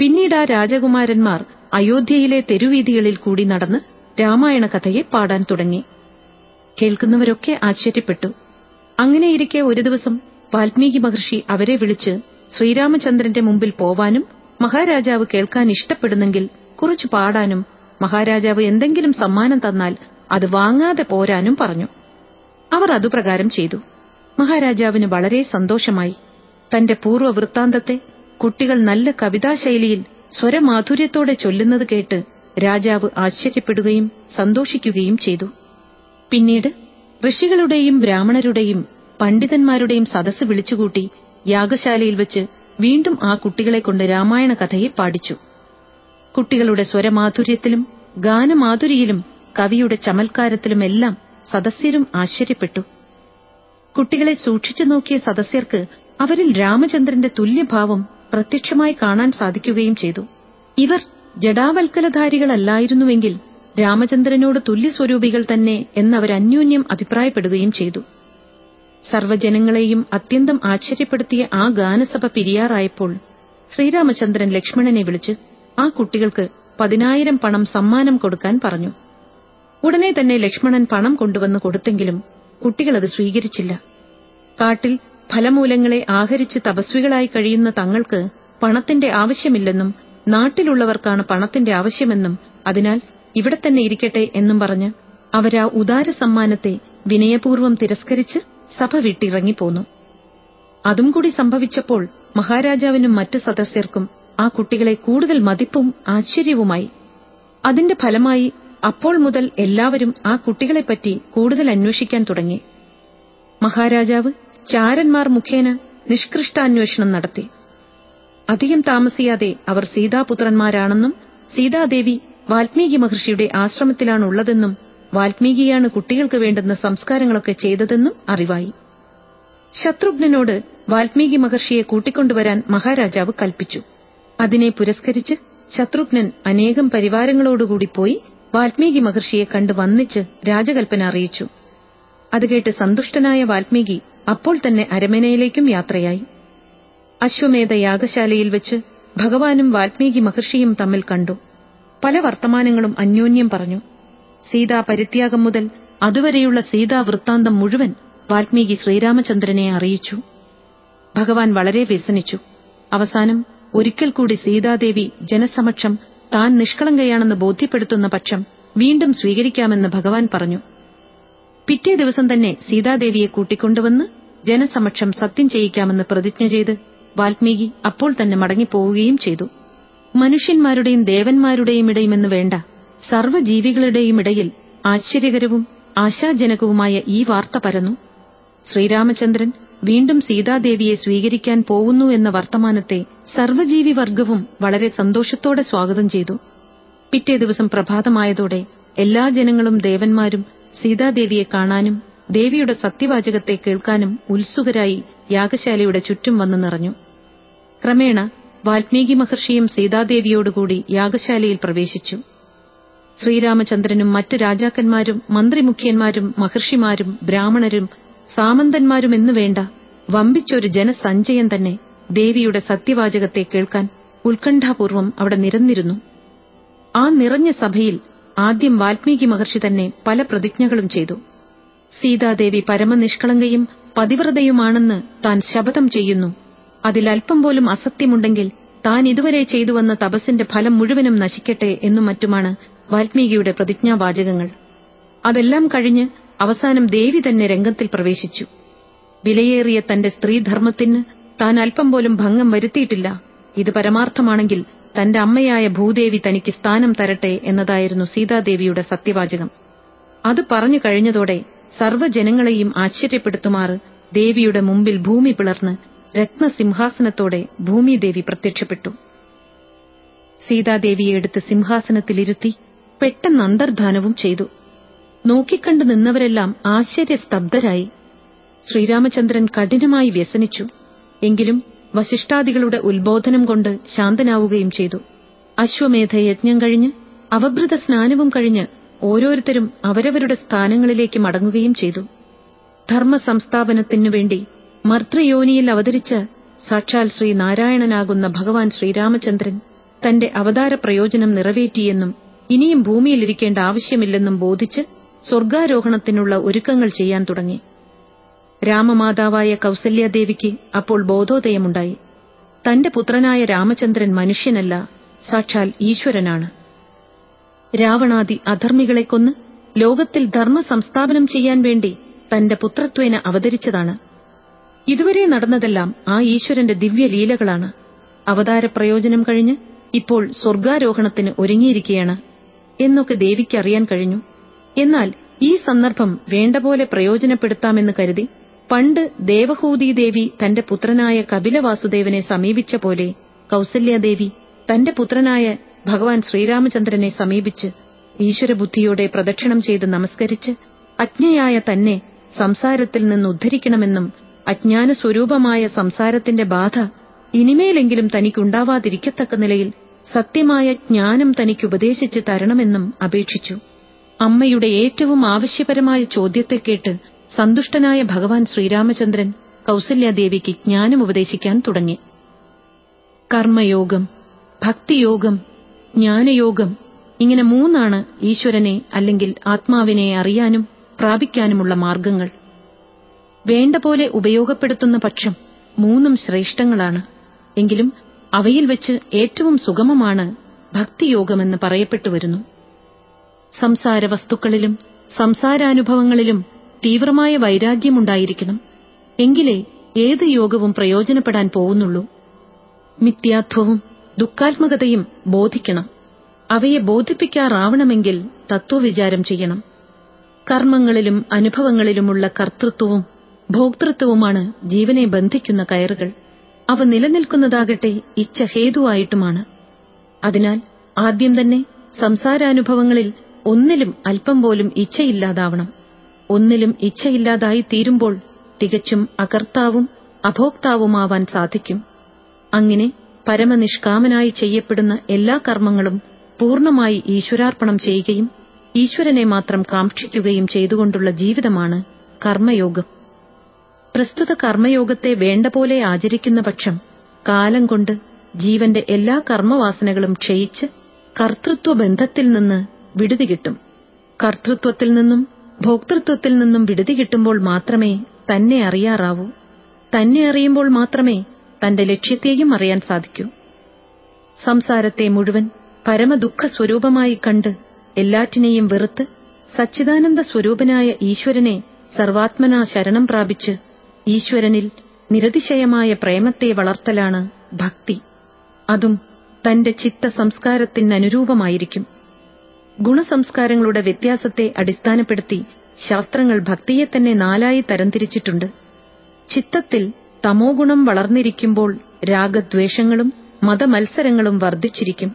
പിന്നീട് ആ രാജകുമാരന്മാർ അയോധ്യയിലെ തെരുവീതികളിൽ കൂടി നടന്ന് രാമായണ കഥയെ പാടാൻ തുടങ്ങി. കേൾക്കുന്നവരൊക്കെ ആശ്ചര്യപ്പെട്ടു. അങ്ങനെയിരിക്കെ ഒരു ദിവസം വാൽമീകി മഹർഷി അവരെ വിളിച്ച് ശ്രീരാമചന്ദ്രന്റെ മുമ്പിൽ പോവാനും മഹാരാജാവ് കേൾക്കാൻ ഇഷ്ടപ്പെടുന്നെങ്കിൽ കുറച്ചു പാടാനും മഹാരാജാവ് എന്തെങ്കിലും സമ്മാനം തന്നാൽ അത് വാങ്ങാതെ പോരാനും പറഞ്ഞു. അവർ അതുപ്രകാരം ചെയ്തു. മഹാരാജാവിന് വളരെ സന്തോഷമായി. തന്റെ പൂർവവൃത്താന്തത്തെ കുട്ടികൾ നല്ല കവിതാശൈലിയിൽ സ്വരമാധുര്യത്തോടെ ചൊല്ലുന്നത് കേട്ട് രാജാവ് ആശ്ചര്യപ്പെടുകയും സന്തോഷിക്കുകയും ചെയ്തു. പിന്നീട് ഋഷികളുടെയും ബ്രാഹ്മണരുടെയും പണ്ഡിതന്മാരുടെയും സദസ്സ് വിളിച്ചുകൂട്ടി യാഗശാലയിൽ വെച്ച് വീണ്ടും ആ കുട്ടികളെ കൊണ്ട് രാമായണ കഥയെ പാടിച്ചു. കുട്ടികളുടെ സ്വരമാധുര്യത്തിലും ഗാനമാധുരിയിലും കവിയുടെ ചമൽക്കാരത്തിലുമെല്ലാം സദസ്യരും ആശ്ചര്യപ്പെട്ടു. കുട്ടികളെ സൂക്ഷിച്ചു നോക്കിയ സദസ്യർക്ക് അവരിൽ രാമചന്ദ്രന്റെ തുല്യഭാവം പ്രത്യക്ഷമായി കാണാൻ സാധിക്കുകയും ചെയ്തു. ഇവർ ജഡാവൽക്കലധാരികളല്ലായിരുന്നുവെങ്കിൽ രാമചന്ദ്രനോട് തുല്യസ്വരൂപികൾ തന്നെ എന്നവർ എന്നവരന്യോന്യം അഭിപ്രായപ്പെടുകയും ചെയ്തു. സർവജനങ്ങളെയും അത്യന്തം ആശ്ചര്യപ്പെടുത്തിയ ആ ഗാനസഭ പിരിയാറായപ്പോൾ ശ്രീരാമചന്ദ്രൻ ലക്ഷ്മണനെ വിളിച്ച് ആ കുട്ടികൾക്ക് പതിനായിരം പണം സമ്മാനം കൊടുക്കാൻ പറഞ്ഞു. ഉടനെ തന്നെ ലക്ഷ്മണൻ പണം കൊണ്ടുവന്ന് കൊടുത്തെങ്കിലും കുട്ടികളത് സ്വീകരിച്ചില്ല. കാട്ടിൽ ഫലമൂലങ്ങളെ ആഹരിച്ച് തപസ്വികളായി കഴിയുന്ന തങ്ങൾക്ക് പണത്തിന്റെ ആവശ്യമില്ലെന്നും നാട്ടിലുള്ളവർക്കാണ് പണത്തിന്റെ ആവശ്യമെന്നും അതിനാൽ ഇവിടെ തന്നെ ഇരിക്കട്ടെ എന്നും പറഞ്ഞ് അവരാ ഉദാര സമ്മാനത്തെ വിനയപൂർവം തിരസ്കരിച്ച് സഭ വിട്ടിറങ്ങിപ്പോന്നു. അതും കൂടി സംഭവിച്ചപ്പോൾ മഹാരാജാവിനും മറ്റ് സദസ്യർക്കും ആ കുട്ടികളെ കൂടുതൽ മതിപ്പും ആശ്ചര്യവുമായി. അതിന്റെ ഫലമായി അപ്പോൾ മുതൽ എല്ലാവരും ആ കുട്ടികളെപ്പറ്റി കൂടുതൽ അന്വേഷിക്കാൻ തുടങ്ങി. മഹാരാജാവ് ചാരന്മാർ മുഖേന നിഷ്കൃഷ്ടാന്വേഷണം നടത്തി. അധികം താമസിയാതെ അവർ സീതാപുത്രന്മാരാണെന്നും സീതാദേവി വാൽമീകി മഹർഷിയുടെ ആശ്രമത്തിലാണുള്ളതെന്നും വാൽമീകിയാണ് കുട്ടികൾക്ക് വേണ്ടുന്ന സംസ്കാരങ്ങളൊക്കെ ചെയ്തതെന്നും അറിവായി. ശത്രുഘ്നോട് വാൽമീകി മഹർഷിയെ കൂട്ടിക്കൊണ്ടുവരാൻ മഹാരാജാവ് കൽപ്പിച്ചു. അതിനെ പുരസ്കരിച്ച് ശത്രുഘ്നൻ അനേകം പരിവാരങ്ങളോടുകൂടി പോയി വാൽമീകി മഹർഷിയെ കണ്ടു വന്നിച്ച് രാജകൽപ്പന അറിയിച്ചു. അത് കേട്ട് സന്തുഷ്ടനായ വാൽമീകി അപ്പോൾ തന്നെ അരമനയിലേക്കും യാത്രയായി. അശ്വമേധ യാഗശാലയിൽ വെച്ച് ഭഗവാനും വാൽമീകി മഹർഷിയും തമ്മിൽ കണ്ടു. പല വർത്തമാനങ്ങളും അന്യോന്യം പറഞ്ഞു. സീതാ പരിത്യാഗം മുതൽ അതുവരെയുള്ള സീതാ വൃത്താന്തം മുഴുവൻ വാൽമീകി ശ്രീരാമചന്ദ്രനെ അറിയിച്ചു. ഭഗവാൻ വളരെ വ്യസനിച്ചു. അവസാനം ഒരിക്കൽ കൂടി സീതാദേവി ജനസമക്ഷം താൻ നിഷ്കളങ്കയാണെന്ന് ബോധ്യപ്പെടുത്തുന്ന പക്ഷം വീണ്ടും സ്വീകരിക്കാമെന്ന് ഭഗവാൻ പറഞ്ഞു. പിറ്റേ ദിവസം തന്നെ സീതാദേവിയെ കൂട്ടിക്കൊണ്ടുവന്ന് ജനസമക്ഷം സത്യം ചെയ്യിക്കാമെന്ന് പ്രതിജ്ഞ ചെയ്ത് വാൽമീകി അപ്പോൾ തന്നെ മടങ്ങിപ്പോവുകയും ചെയ്തു. മനുഷ്യന്മാരുടെയും ദേവന്മാരുടെയും ഇടയുമെന്ന് വേണ്ട സർവജീവികളുടെയും ഇടയിൽ ആശ്ചര്യകരവും ആശാജനകവുമായ ഈ വാർത്ത പരന്നു. ശ്രീരാമചന്ദ്രൻ വീണ്ടും സീതാദേവിയെ സ്വീകരിക്കാൻ പോകുന്നു എന്ന വർത്തമാനത്തെ സർവജീവി വർഗവും വളരെ സന്തോഷത്തോടെ സ്വാഗതം ചെയ്തു. പിറ്റേ ദിവസം പ്രഭാതമായതോടെ എല്ലാ ജനങ്ങളും ദേവന്മാരും സീതാദേവിയെ കാണാനും ദേവിയുടെ സത്യവാചകത്തെ കേൾക്കാനും ഉത്സുകരായി യാഗശാലയുടെ ചുറ്റും വന്നു നിറഞ്ഞു. ക്രമേണ വാൽമീകി മഹർഷിയും സീതാദേവിയോടുകൂടി യാഗശാലയിൽ പ്രവേശിച്ചു. ശ്രീരാമചന്ദ്രനും മറ്റ് രാജാക്കന്മാരും മന്ത്രിമുഖ്യന്മാരും മഹർഷിമാരും ബ്രാഹ്മണരും സാമന്തന്മാരും എന്നു വേണ്ട വമ്പിച്ചൊരു ജനസഞ്ചയം തന്നെ ദേവിയുടെ സത്യവാചകത്തെ കേൾക്കാൻ ഉത്കണ്ഠാപൂർവം അവിടെ നിരന്നിരുന്നു. ആ നിറഞ്ഞ സഭയിൽ ആദ്യം വാൽമീകി മഹർഷി തന്നെ പല പ്രതിജ്ഞകളും ചെയ്തു. സീതാദേവി പരമനിഷ്കളങ്കയും പതിവ്രതയുമാണെന്ന് താൻ ശപഥം ചെയ്യുന്നു. അതിലൽപ്പം പോലും അസത്യമുണ്ടെങ്കിൽ താൻ ഇതുവരെ ചെയ്തുവന്ന തപസ്സിന്റെ ഫലം മുഴുവനും നശിക്കട്ടെ എന്നും മറ്റുമാണ് വാൽമീകിയുടെ പ്രതിജ്ഞാവാചകങ്ങൾ. അതെല്ലാം കഴിഞ്ഞ് അവസാനം ദേവി തന്നെ രംഗത്തിൽ പ്രവേശിച്ചു. വിലയേറിയ തന്റെ സ്ത്രീധർമ്മത്തിന് താൻ അല്പം പോലും ഭംഗം വരുത്തിയിട്ടില്ല. ഇത് പരമാർത്ഥമാണെങ്കിൽ തന്റെ അമ്മയായ ഭൂദേവി തനിക്ക് സ്ഥാനം തരട്ടെ എന്നതായിരുന്നു സീതാദേവിയുടെ സത്യവാചകം. അത് പറഞ്ഞു കഴിഞ്ഞതോടെ സർവജനങ്ങളെയും ആശ്ചര്യപ്പെടുത്തുമാറ് ദേവിയുടെ മുമ്പിൽ ഭൂമി പിളർന്ന് രത്നസിംഹാസനത്തോടെ ഭൂമിദേവി പ്രത്യക്ഷപ്പെട്ടു. സീതാദേവിയെ എടുത്ത് സിംഹാസനത്തിലിരുത്തി പെട്ടെന്ന് അന്തർധാനവും ചെയ്തു. നോക്കിക്കണ്ടു നിന്നവരെല്ലാം ആശ്ചര്യസ്തബ്ധരായി. ശ്രീരാമചന്ദ്രൻ കഠിനമായി വ്യസനിച്ചു. എങ്കിലും വശിഷ്ടാദികളുടെ ഉത്ബോധനം കൊണ്ട് ശാന്തനാവുകയും ചെയ്തു. അശ്വമേധ യജ്ഞം കഴിഞ്ഞ് അവഭൃത സ്നാനവും കഴിഞ്ഞ് ഓരോരുത്തരും അവരവരുടെ സ്ഥാനങ്ങളിലേക്ക് മടങ്ങുകയും ചെയ്തു. ധർമ്മ സംസ്ഥാപനത്തിനു വേണ്ടി മർത്തൃയോനിയിൽ അവതരിച്ച സാക്ഷാൽ ശ്രീ നാരായണനാകുന്ന ഭഗവാൻ ശ്രീരാമചന്ദ്രൻ തന്റെ അവതാര പ്രയോജനം നിറവേറ്റിയെന്നും ഇനിയും ഭൂമിയിലിരിക്കേണ്ട ആവശ്യമില്ലെന്നും ബോധിച്ച് സ്വർഗാരോഹണത്തിനുള്ള ഒരുക്കങ്ങൾ ചെയ്യാൻ തുടങ്ങി. രാമമാതാവായ കൗസല്യാദേവിക്ക് അപ്പോൾ ബോധോദയമുണ്ടായി. തന്റെ പുത്രനായ രാമചന്ദ്രൻ മനുഷ്യനല്ല സാക്ഷാൽ ഈശ്വരനാണ്. രാവണാദി അധർമ്മികളെ കൊന്ന് ലോകത്തിൽ ധർമ്മ സംസ്ഥാപനം ചെയ്യാൻ വേണ്ടി തന്റെ പുത്രത്വേന അവതരിച്ചതാണ്. ഇതുവരെ നടന്നതെല്ലാം ആ ഈശ്വരന്റെ ദിവ്യലീലകളാണ്. അവതാര പ്രയോജനം കഴിഞ്ഞ് ഇപ്പോൾ സ്വർഗാരോഹണത്തിന് ഒരുങ്ങിയിരിക്കുകയാണ് എന്നൊക്കെ ദേവിക്ക് അറിയാൻ കഴിഞ്ഞു. എന്നാൽ ഈ സന്ദർഭം വേണ്ടപോലെ പ്രയോജനപ്പെടുത്താമെന്ന് കരുതി പണ്ട് ദേവഹൂതിദേവി തന്റെ പുത്രനായ കപിലവാസുദേവനെ സമീപിച്ച പോലെ കൗസല്യാദേവി തന്റെ പുത്രനായ ഭഗവാൻ ശ്രീരാമചന്ദ്രനെ സമീപിച്ച് ഈശ്വരബുദ്ധിയോടെ പ്രദക്ഷിണം ചെയ്ത് നമസ്കരിച്ച് അജ്ഞയായ തന്നെ സംസാരത്തിൽ നിന്ന് ഉദ്ധരിക്കണമെന്നും അജ്ഞാന സ്വരൂപമായ സംസാരത്തിന്റെ ബാധ ഇനിമേലെങ്കിലും തനിക്കുണ്ടാവാതിരിക്കത്തക്ക നിലയിൽ സത്യമായ ജ്ഞാനം തനിക്ക് ഉപദേശിച്ച് തരണമെന്നും അപേക്ഷിച്ചു. അമ്മയുടെ ഏറ്റവും ആവശ്യപരമായ ചോദ്യത്തെ കേട്ട് സന്തുഷ്ടനായ ഭഗവാൻ ശ്രീരാമചന്ദ്രൻ കൗസല്യാദേവിക്ക് ജ്ഞാനം ഉപദേശിക്കാൻ തുടങ്ങി. കർമ്മയോഗം ഭക്തിയോഗം ജ്ഞാനയോഗം ഇങ്ങനെ മൂന്നാണ് ഈശ്വരനെ അല്ലെങ്കിൽ ആത്മാവിനെ അറിയാനും പ്രാപിക്കാനുമുള്ള മാർഗങ്ങൾ. വേണ്ട പോലെ ഉപയോഗപ്പെടുത്തുന്ന പക്ഷം മൂന്നും ശ്രേഷ്ഠങ്ങളാണ്. എങ്കിലും അവയിൽ വെച്ച് ഏറ്റവും സുഗമമാണ് ഭക്തിയോഗമെന്ന് പറയപ്പെട്ടു വരുന്നു. സംസാര വസ്തുക്കളിലും സംസാരാനുഭവങ്ങളിലും തീവ്രമായ വൈരാഗ്യമുണ്ടായിരിക്കണം. എങ്കിലേ ഏത് യോഗവും പ്രയോജനപ്പെടാൻ പോകുന്നുള്ളൂ. മിഥ്യാത്വവും ദുഃഖാത്മകതയും ബോധിക്കണം. അവയെ ബോധിപ്പിക്കാറാവണമെങ്കിൽ തത്വവിചാരം ചെയ്യണം. കർമ്മങ്ങളിലും അനുഭവങ്ങളിലുമുള്ള കർത്തൃത്വവും ഭോക്തൃത്വവുമാണ് ജീവനെ ബന്ധിക്കുന്ന കയറുകൾ. അവ നിലനിൽക്കുന്നതാകട്ടെ ഇച്ഛ ഹേതുവായിട്ടുമാണ് അതിനാൽ ആദ്യം തന്നെ സംസാരാനുഭവങ്ങളിൽ ഒന്നിലും അല്പം പോലും ഇച്ഛയില്ലാതാവണം. ഒന്നിലും ഇച്ഛയില്ലാതായി തീരുമ്പോൾ തികച്ചും അകർത്താവും അഭോക്താവുമാവാൻ സാധിക്കും. അങ്ങനെ പരമനിഷ്കാമനായി ചെയ്യപ്പെടുന്ന എല്ലാ കർമ്മങ്ങളും പൂർണമായി ഈശ്വരാർപ്പണം ചെയ്യുകയും ഈശ്വരനെ മാത്രം കാക്ഷിക്കുകയും ചെയ്തുകൊണ്ടുള്ള ജീവിതമാണ് കർമ്മയോഗം. പ്രസ്തുത കർമ്മയോഗത്തെ വേണ്ട പോലെ ആചരിക്കുന്ന പക്ഷം കാലം കൊണ്ട് ജീവന്റെ എല്ലാ കർമ്മവാസനകളും ക്ഷയിച്ച് കർത്തൃത്വ ബന്ധത്തിൽ നിന്ന് വിടുതി കിട്ടും. കർത്തൃത്വത്തിൽ നിന്നും ഭോക്തൃത്വത്തിൽ നിന്നും വിടുതി കിട്ടുമ്പോൾ മാത്രമേ തന്നെ അറിയാറാവൂ. തന്നെ അറിയുമ്പോൾ മാത്രമേ തന്റെ ലക്ഷ്യത്തെയും അറിയാൻ സാധിക്കൂ. സംസാരത്തെ മുഴുവൻ പരമദുഃഖ സ്വരൂപമായി കണ്ട് എല്ലാറ്റിനെയും വെറുത്ത് സച്ചിദാനന്ദ സ്വരൂപനായ ഈശ്വരനെ സർവാത്മനാ ശരണം പ്രാപിച്ച് ഈശ്വരനിൽ നിരതിശയമായ പ്രേമത്തെ വളർത്തലാണ് ഭക്തി. അതും തന്റെ ചിത്ത സംസ്കാരത്തിനനുരൂപമായിരിക്കും ഗുണസംസ്കാരങ്ങളുടെ വ്യത്യാസത്തെ അടിസ്ഥാനപ്പെടുത്തി ശാസ്ത്രങ്ങൾ ഭക്തിയെ തന്നെ നാലായി തരംതിരിച്ചിട്ടുണ്ട്. ചിത്തത്തിൽ തമോഗുണം വളർന്നിരിക്കുമ്പോൾ രാഗദ്വേഷങ്ങളും മതമത്സരങ്ങളും വർദ്ധിച്ചിരിക്കും.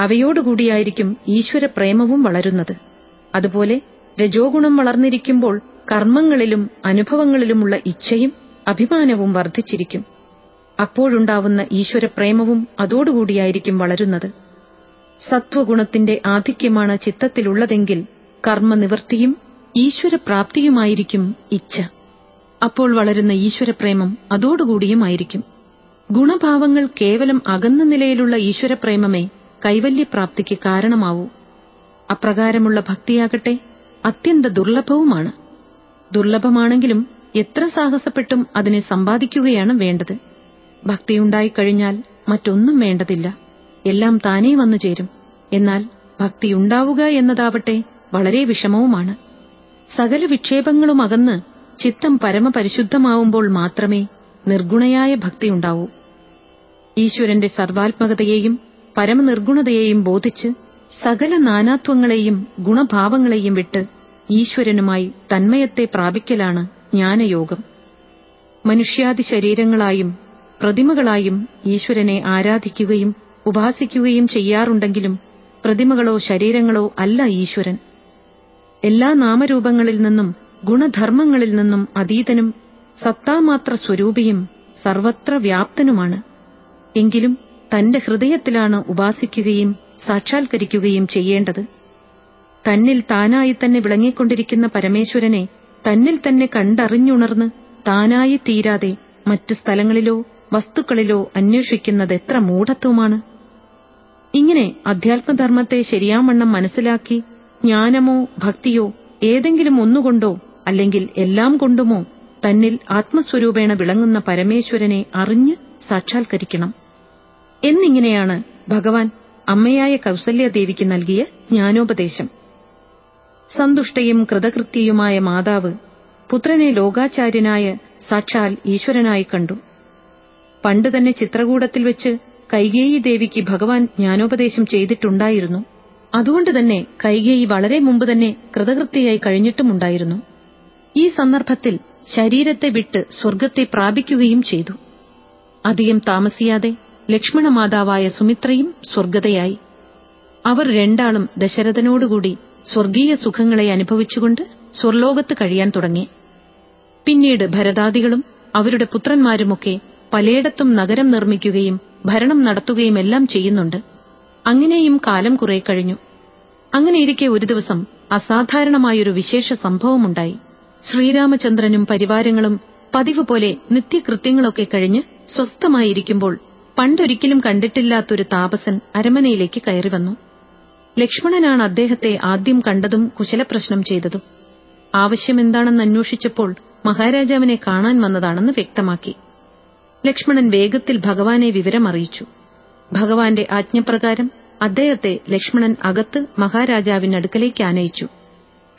അവയോടുകൂടിയായിരിക്കും ഈശ്വരപ്രേമവും വളരുന്നത്. അതുപോലെ രജോഗുണം വളർന്നിരിക്കുമ്പോൾ കർമ്മങ്ങളിലും അനുഭവങ്ങളിലുമുള്ള ഇച്ഛയും അഭിമാനവും വർദ്ധിച്ചിരിക്കും. അപ്പോഴുണ്ടാവുന്ന ഈശ്വരപ്രേമവും അതോടുകൂടിയായിരിക്കും വളരുന്നത്. സത്വഗുണത്തിന്റെ ആധിക്യമാണ് ചിത്തത്തിലുള്ളതെങ്കിൽ കർമ്മനിവൃത്തിയും ഈശ്വരപ്രാപ്തിയുമായിരിക്കും ഇച്ഛ. അപ്പോൾ വളരുന്ന ഈശ്വരപ്രേമം അതോടുകൂടിയുമായിരിക്കും. ഗുണഭാവങ്ങൾ കേവലം അകന്ന നിലയിലുള്ള ഈശ്വരപ്രേമമേ കൈവല്യപ്രാപ്തിക്ക് കാരണമാവൂ. അപ്രകാരമുള്ള ഭക്തിയാകട്ടെ അത്യന്ത ദുർലഭവുമാണ്. ദുർലഭമാണെങ്കിലും എത്ര സാഹസപ്പെട്ടും അതിനെ സമ്പാദിക്കുകയാണ് വേണ്ടത്. ഭക്തിയുണ്ടായിക്കഴിഞ്ഞാൽ മറ്റൊന്നും വേണ്ടതില്ല. എല്ലാം താനേ വന്നു ചേരും. എന്നാൽ ഭക്തിയുണ്ടാവുക എന്നതാവട്ടെ വളരെ വിഷമവുമാണ്. സകല വിക്ഷേപങ്ങളും അകന്ന് ചിത്തം പരമപരിശുദ്ധമാവുമ്പോൾ മാത്രമേ നിർഗുണയായ ഭക്തിയുണ്ടാവൂ. ഈശ്വരന്റെ സർവാത്മകതയെയും പരമനിർഗുണതയെയും ബോധിച്ച് സകല നാനാത്വങ്ങളെയും ഗുണഭാവങ്ങളെയും വിട്ട് ഈശ്വരനുമായി തന്മയത്തെ പ്രാപിക്കലാണ് ജ്ഞാനയോഗം. മനുഷ്യാദി ശരീരങ്ങളായും പ്രതിമകളായും ഈശ്വരനെ ആരാധിക്കുകയും ഉപാസിക്കുകയും ചെയ്യാറുണ്ടെങ്കിലും പ്രതിമകളോ ശരീരങ്ങളോ അല്ല ഈശ്വരൻ. എല്ലാ നാമരൂപങ്ങളിൽ നിന്നും ഗുണധർമ്മങ്ങളിൽ നിന്നും അതീതനും സത്താമാത്ര സ്വരൂപിയും സർവത്ര വ്യാപ്തനുമാണ്. എങ്കിലും തന്റെ ഹൃദയത്തിലാണ് ഉപാസിക്കുകയും സാക്ഷാത്കരിക്കുകയും ചെയ്യേണ്ടത്. തന്നിൽ താനായി തന്നെ വിളങ്ങിക്കൊണ്ടിരിക്കുന്ന പരമേശ്വരനെ തന്നിൽ തന്നെ കണ്ടറിഞ്ഞുണർന്ന് താനായി തീരാതെ മറ്റു സ്ഥലങ്ങളിലോ വസ്തുക്കളിലോ അന്വേഷിക്കുന്നത് എത്ര മൂഢത്വമാണ്. ഇങ്ങനെ അധ്യാത്മധർമ്മത്തെ ശരിയാമണ്ണം മനസ്സിലാക്കി ജ്ഞാനമോ ഭക്തിയോ ഏതെങ്കിലും ഒന്നുകൊണ്ടോ അല്ലെങ്കിൽ എല്ലാം കൊണ്ടുമോ തന്നിൽ ആത്മസ്വരൂപേണ വിളങ്ങുന്ന പരമേശ്വരനെ അറിഞ്ഞ് സാക്ഷാത്കരിക്കണം. എന്നിങ്ങനെയാണ് ഭഗവാൻ അമ്മയായ കൗസല്യാദേവിക്ക് നൽകിയ ജ്ഞാനോപദേശം. സന്തുഷ്ടയും കൃതകൃത്യയുമായ മാതാവ് പുത്രനെ ലോകാചാര്യനായ സാക്ഷാൽ ഈശ്വരനായി കണ്ടു. പണ്ട് തന്നെ ചിത്രകൂടത്തിൽ വെച്ച് കൈകേയി ദേവിക്ക് ഭഗവാൻ ജ്ഞാനോപദേശം ചെയ്തിട്ടുണ്ടായിരുന്നു. അതുകൊണ്ട് തന്നെ കൈകേയി വളരെ മുമ്പ് തന്നെ കൃതകൃത്യയായി കഴിഞ്ഞിട്ടുമുണ്ടായിരുന്നു. ഈ സന്ദർഭത്തിൽ ശരീരത്തെ വിട്ട് സ്വർഗത്തെ പ്രാപിക്കുകയും ചെയ്തു. അധികം താമസിയാതെ ലക്ഷ്മണമാതാവായ സുമിത്രയും സ്വർഗതയായി അവർ രണ്ടാളും ദശരഥനോടുകൂടി സ്വർഗീയ സുഖങ്ങളെ അനുഭവിച്ചുകൊണ്ട് സ്വർലോകത്ത് കഴിയാൻ തുടങ്ങി. പിന്നീട് ഭരതാദികളും അവരുടെ പുത്രന്മാരുമൊക്കെ പലയിടത്തും നഗരം നിർമ്മിക്കുകയും ഭരണം നടത്തുകയുമെല്ലാം ചെയ്യുന്നുണ്ട്. അങ്ങനെയും കാലം കുറെ കഴിഞ്ഞു. അങ്ങനെയിരിക്കെ ഒരു ദിവസം അസാധാരണമായൊരു വിശേഷ സംഭവമുണ്ടായി. ശ്രീരാമചന്ദ്രനും പരിവാരങ്ങളും പതിവ് പോലെ നിത്യകൃത്യങ്ങളൊക്കെ കഴിഞ്ഞ് സ്വസ്ഥമായിരിക്കുമ്പോൾ പണ്ടൊരിക്കലും കണ്ടിട്ടില്ലാത്തൊരു താപസൻ അരമനയിലേക്ക് കയറി വന്നു. ലക്ഷ്മണനാണ് അദ്ദേഹത്തെ ആദ്യം കണ്ടതും കുശലപ്രശ്നം ചെയ്തതും. ആവശ്യമെന്താണെന്ന് അന്വേഷിച്ചപ്പോൾ മഹാരാജാവിനെ കാണാൻ വന്നതാണെന്ന് വ്യക്തമാക്കി. ലക്ഷ്മണൻ വേഗത്തിൽ ഭഗവാനെ വിവരമറിയിച്ചു ഭഗവാന്റെ ആജ്ഞപ്രകാരം അദ്ദേഹത്തെ ലക്ഷ്മണൻ അകത്ത് മഹാരാജാവിനടുക്കലേക്ക് ആനയിച്ചു.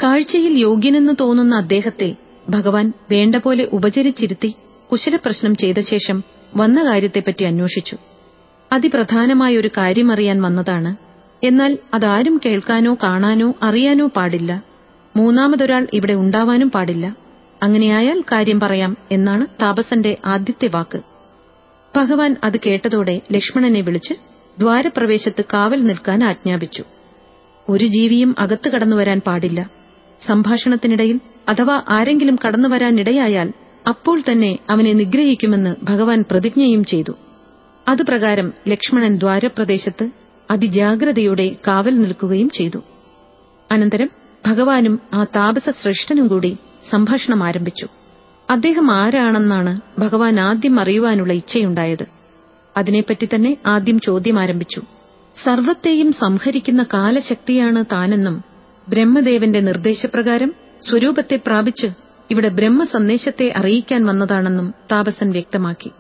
കാഴ്ചയിൽ യോഗ്യനെന്ന് തോന്നുന്ന അദ്ദേഹത്തെ ഭഗവാൻ വേണ്ട പോലെ ഉപചരിച്ചിരുത്തി കുശലപ്രശ്നം ചെയ്ത ശേഷം വന്ന കാര്യത്തെപ്പറ്റി അന്വേഷിച്ചു. അതിപ്രധാനമായ ഒരു കാര്യമറിയാൻ വന്നതാണ്. എന്നാൽ അതാരും കേൾക്കാനോ കാണാനോ അറിയാനോ പാടില്ല. മൂന്നാമതൊരാൾ ഇവിടെ ഉണ്ടാവാനും പാടില്ല. അങ്ങനെയായാൽ കാര്യം പറയാം എന്നാണ് താപസന്റെ ആദ്യത്തെ വാക്ക്. ഭഗവാൻ അത് കേട്ടതോടെ ലക്ഷ്മണനെ വിളിച്ച് ദ്വാരപ്രവേശത്ത് കാവൽ നിൽക്കാൻ ആജ്ഞാപിച്ചു. ഒരു ജീവിയും അകത്തു കടന്നുവരാൻ പാടില്ല. സംഭാഷണത്തിനിടയിൽ അഥവാ ആരെങ്കിലും കടന്നുവരാനിടയായാൽ അപ്പോൾ തന്നെ അവനെ നിഗ്രഹിക്കുമെന്ന് ഭഗവാൻ പ്രതിജ്ഞയും ചെയ്തു. അതുപ്രകാരം ലക്ഷ്മണൻ ദ്വാരപ്രദേശത്ത് അതിജാഗ്രതയോടെ കാവൽ നിൽക്കുകയും ചെയ്തു. അനന്തരം ഭഗവാനും ആ താപസ ശ്രേഷ്ഠനും കൂടി സംഭാഷണം ആരംഭിച്ചു. അദ്ദേഹം ആരാണെന്നാണ് ഭഗവാൻ ആദ്യം അറിയുവാനുള്ള ഇച്ഛയുണ്ടായത്. അതിനെപ്പറ്റി തന്നെ ആദ്യം ചോദ്യം ആരംഭിച്ചു. സർവത്തെയും സംഹരിക്കുന്ന കാലശക്തിയാണ് താനെന്നും ബ്രഹ്മദേവന്റെ നിർദ്ദേശപ്രകാരം സ്വരൂപത്തെ പ്രാപിച്ച് ഇവിടെ ബ്രഹ്മസന്ദേശത്തെ അറിയിക്കാൻ വന്നതാണെന്നും താപസൻ വ്യക്തമാക്കി.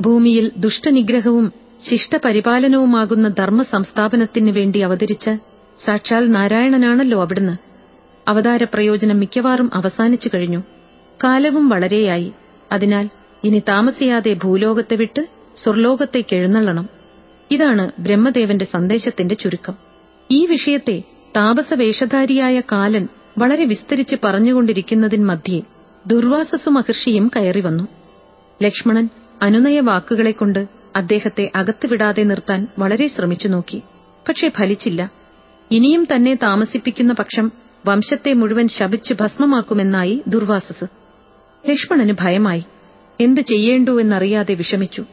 ഭൂമിയിൽ ദുഷ്ടനിഗ്രഹവും ശിഷ്ടപരിപാലനവുമാകുന്ന ധർമ്മ സംസ്ഥാപനത്തിനു വേണ്ടി അവതരിച്ച സാക്ഷാൽ നാരായണനാണല്ലോ അവിടുന്ന്. അവതാര പ്രയോജനം മിക്കവാറും അവസാനിച്ചു കഴിഞ്ഞു. കാലവും വളരെയായി. അതിനാൽ ഇനി താമസിയാതെ ഭൂലോകത്തെ വിട്ട് സ്വർലോകത്തേക്ക് എഴുന്നള്ളണം. ഇതാണ് ബ്രഹ്മദേവന്റെ സന്ദേശത്തിന്റെ ചുരുക്കം. ഈ വിഷയത്തെ താപസവേഷധാരിയായ കാലൻ വളരെ വിസ്തരിച്ച് പറഞ്ഞുകൊണ്ടിരിക്കുന്നതിന് മധ്യേ ദുർവാസസു മഹർഷിയും കയറി വന്നു. ലക്ഷ്മണൻ അനുനയ വാക്കുകളെക്കൊണ്ട് അദ്ദേഹത്തെ അകത്തുവിടാതെ നിർത്താൻ വളരെ ശ്രമിച്ചു നോക്കി. പക്ഷേ ഫലിച്ചില്ല. ഇനിയും തന്നെ താമസിപ്പിക്കുന്ന പക്ഷം വംശത്തെ മുഴുവൻ ശപിച്ച് ഭസ്മമാക്കുമെന്നായി ദുർവാസസ്. ലക്ഷ്മണന് ഭയമായി. എന്ത് ചെയ്യേണ്ടു എന്നറിയാതെ വിഷമിച്ചു.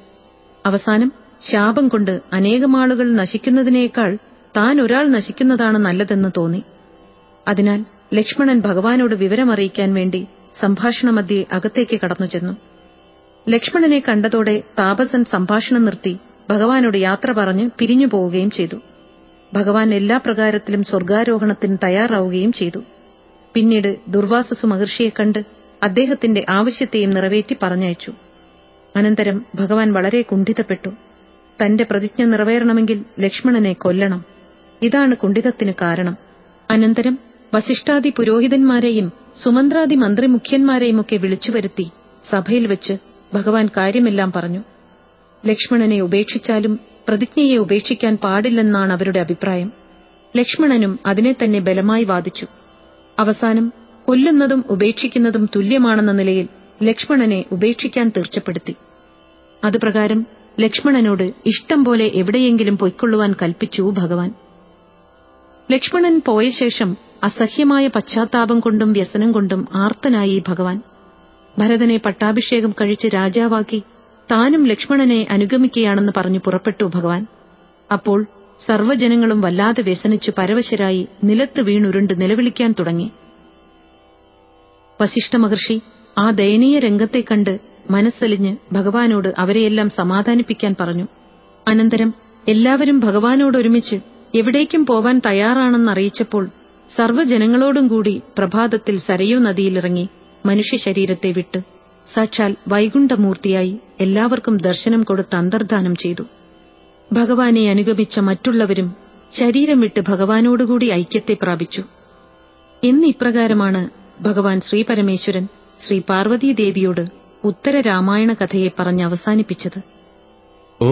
അവസാനം ശാപം കൊണ്ട് അനേകമാളുകൾ നശിക്കുന്നതിനേക്കാൾ താൻ ഒരാൾ നശിക്കുന്നതാണ് നല്ലതെന്ന് തോന്നി. അതിനാൽ ലക്ഷ്മണൻ ഭഗവാനോട് വിവരമറിയിക്കാൻ വേണ്ടി സംഭാഷണമധ്യേ അകത്തേക്ക് കടന്നുചെന്നു ലക്ഷ്മണനെ കണ്ടതോടെ താപസൻ സംഭാഷണം നിർത്തി ഭഗവാനോട് യാത്ര പറഞ്ഞ് പിരിഞ്ഞു പോവുകയും ചെയ്തു. ഭഗവാൻ എല്ലാ പ്രകാരത്തിലും സ്വർഗാരോഹണത്തിന് തയ്യാറാവുകയും ചെയ്തു. പിന്നീട് ദുർവാസസു മഹർഷിയെ കണ്ട് അദ്ദേഹത്തിന്റെ ആവശ്യത്തെയും നിറവേറ്റി പറഞ്ഞയച്ചു. അനന്തരം ഭഗവാൻ വളരെ കുണ്ഠിതപ്പെട്ടു. തന്റെ പ്രതിജ്ഞ നിറവേറണമെങ്കിൽ ലക്ഷ്മണനെ കൊല്ലണം. ഇതാണ് കുണ്ഠിതത്തിന് കാരണം. അനന്തരം വശിഷ്ഠാദി പുരോഹിതന്മാരെയും സുമന്ത്രാദി മന്ത്രിമുഖ്യന്മാരെയുമൊക്കെ വിളിച്ചുവരുത്തി സഭയിൽ വെച്ച് ഭഗവാൻ കാര്യമെല്ലാം പറഞ്ഞു. ലക്ഷ്മണനെ ഉപേക്ഷിച്ചാലും പ്രതിജ്ഞയെ ഉപേക്ഷിക്കാൻ പാടില്ലെന്നാണ് അവരുടെ അഭിപ്രായം. ലക്ഷ്മണനും അതിനെ തന്നെ ബലമായി വാദിച്ചു. അവസാനം കൊല്ലുന്നതും ഉപേക്ഷിക്കുന്നതും തുല്യമാണെന്ന നിലയിൽ ലക്ഷ്മണനെ ഉപേക്ഷിക്കാൻ തീർച്ചപ്പെടുത്തി. അതുപ്രകാരം ലക്ഷ്മണനോട് ഇഷ്ടം പോലെ എവിടെയെങ്കിലും പൊയ്ക്കൊള്ളുവാൻ കൽപ്പിച്ചു ഭഗവാൻ. ലക്ഷ്മണൻ പോയ ശേഷം അസഹ്യമായ പശ്ചാത്താപം കൊണ്ടും വ്യസനം കൊണ്ടും ആർത്തനായി ഭഗവാൻ. ഭരതനെ പട്ടാഭിഷേകം കഴിച്ച് രാജാവാക്കി താനും ലക്ഷ്മണനെ അനുഗമിക്കുകയാണെന്ന് പറഞ്ഞു പുറപ്പെട്ടു ഭഗവാൻ. അപ്പോൾ സർവജനങ്ങളും വല്ലാതെ വ്യസനിച്ചു പരവശരായി നിലത്ത് വീണുരുണ്ട് നിലവിളിക്കാൻ തുടങ്ങി. വശിഷ്ഠ മഹർഷി ആ ദയനീയ രംഗത്തെ കണ്ട് മനസ്സലിഞ്ഞ് ഭഗവാനോട് അവരെയെല്ലാം സമാധാനിപ്പിക്കാൻ പറഞ്ഞു. അനന്തരം എല്ലാവരും ഭഗവാനോടൊരുമിച്ച് എവിടേക്കും പോവാൻ തയ്യാറാണെന്നറിയിച്ചപ്പോൾ സർവജനങ്ങളോടും കൂടി പ്രഭാതത്തിൽ സരയൂ നദിയിലിറങ്ങി മനുഷ്യ ശരീരത്തെ വിട്ട് സാക്ഷാൽ വൈകുണ്ഠമൂർത്തിയായി എല്ലാവർക്കും ദർശനം കൊടുത്ത് അന്തർദാനം ചെയ്തു. ഭഗവാനെ അനുഗമിച്ച മറ്റുള്ളവരും ശരീരം വിട്ട് ഭഗവാനോടുകൂടി ഐക്യത്തെ പ്രാപിച്ചു. എന്നിപ്രകാരമാണ് ഭഗവാൻ ശ്രീപരമേശ്വരൻ ശ്രീ പാർവതീദേവിയോട് ഉത്തര രാമായണ കഥയെ പറഞ്ഞ് അവസാനിപ്പിച്ചത്. ॐ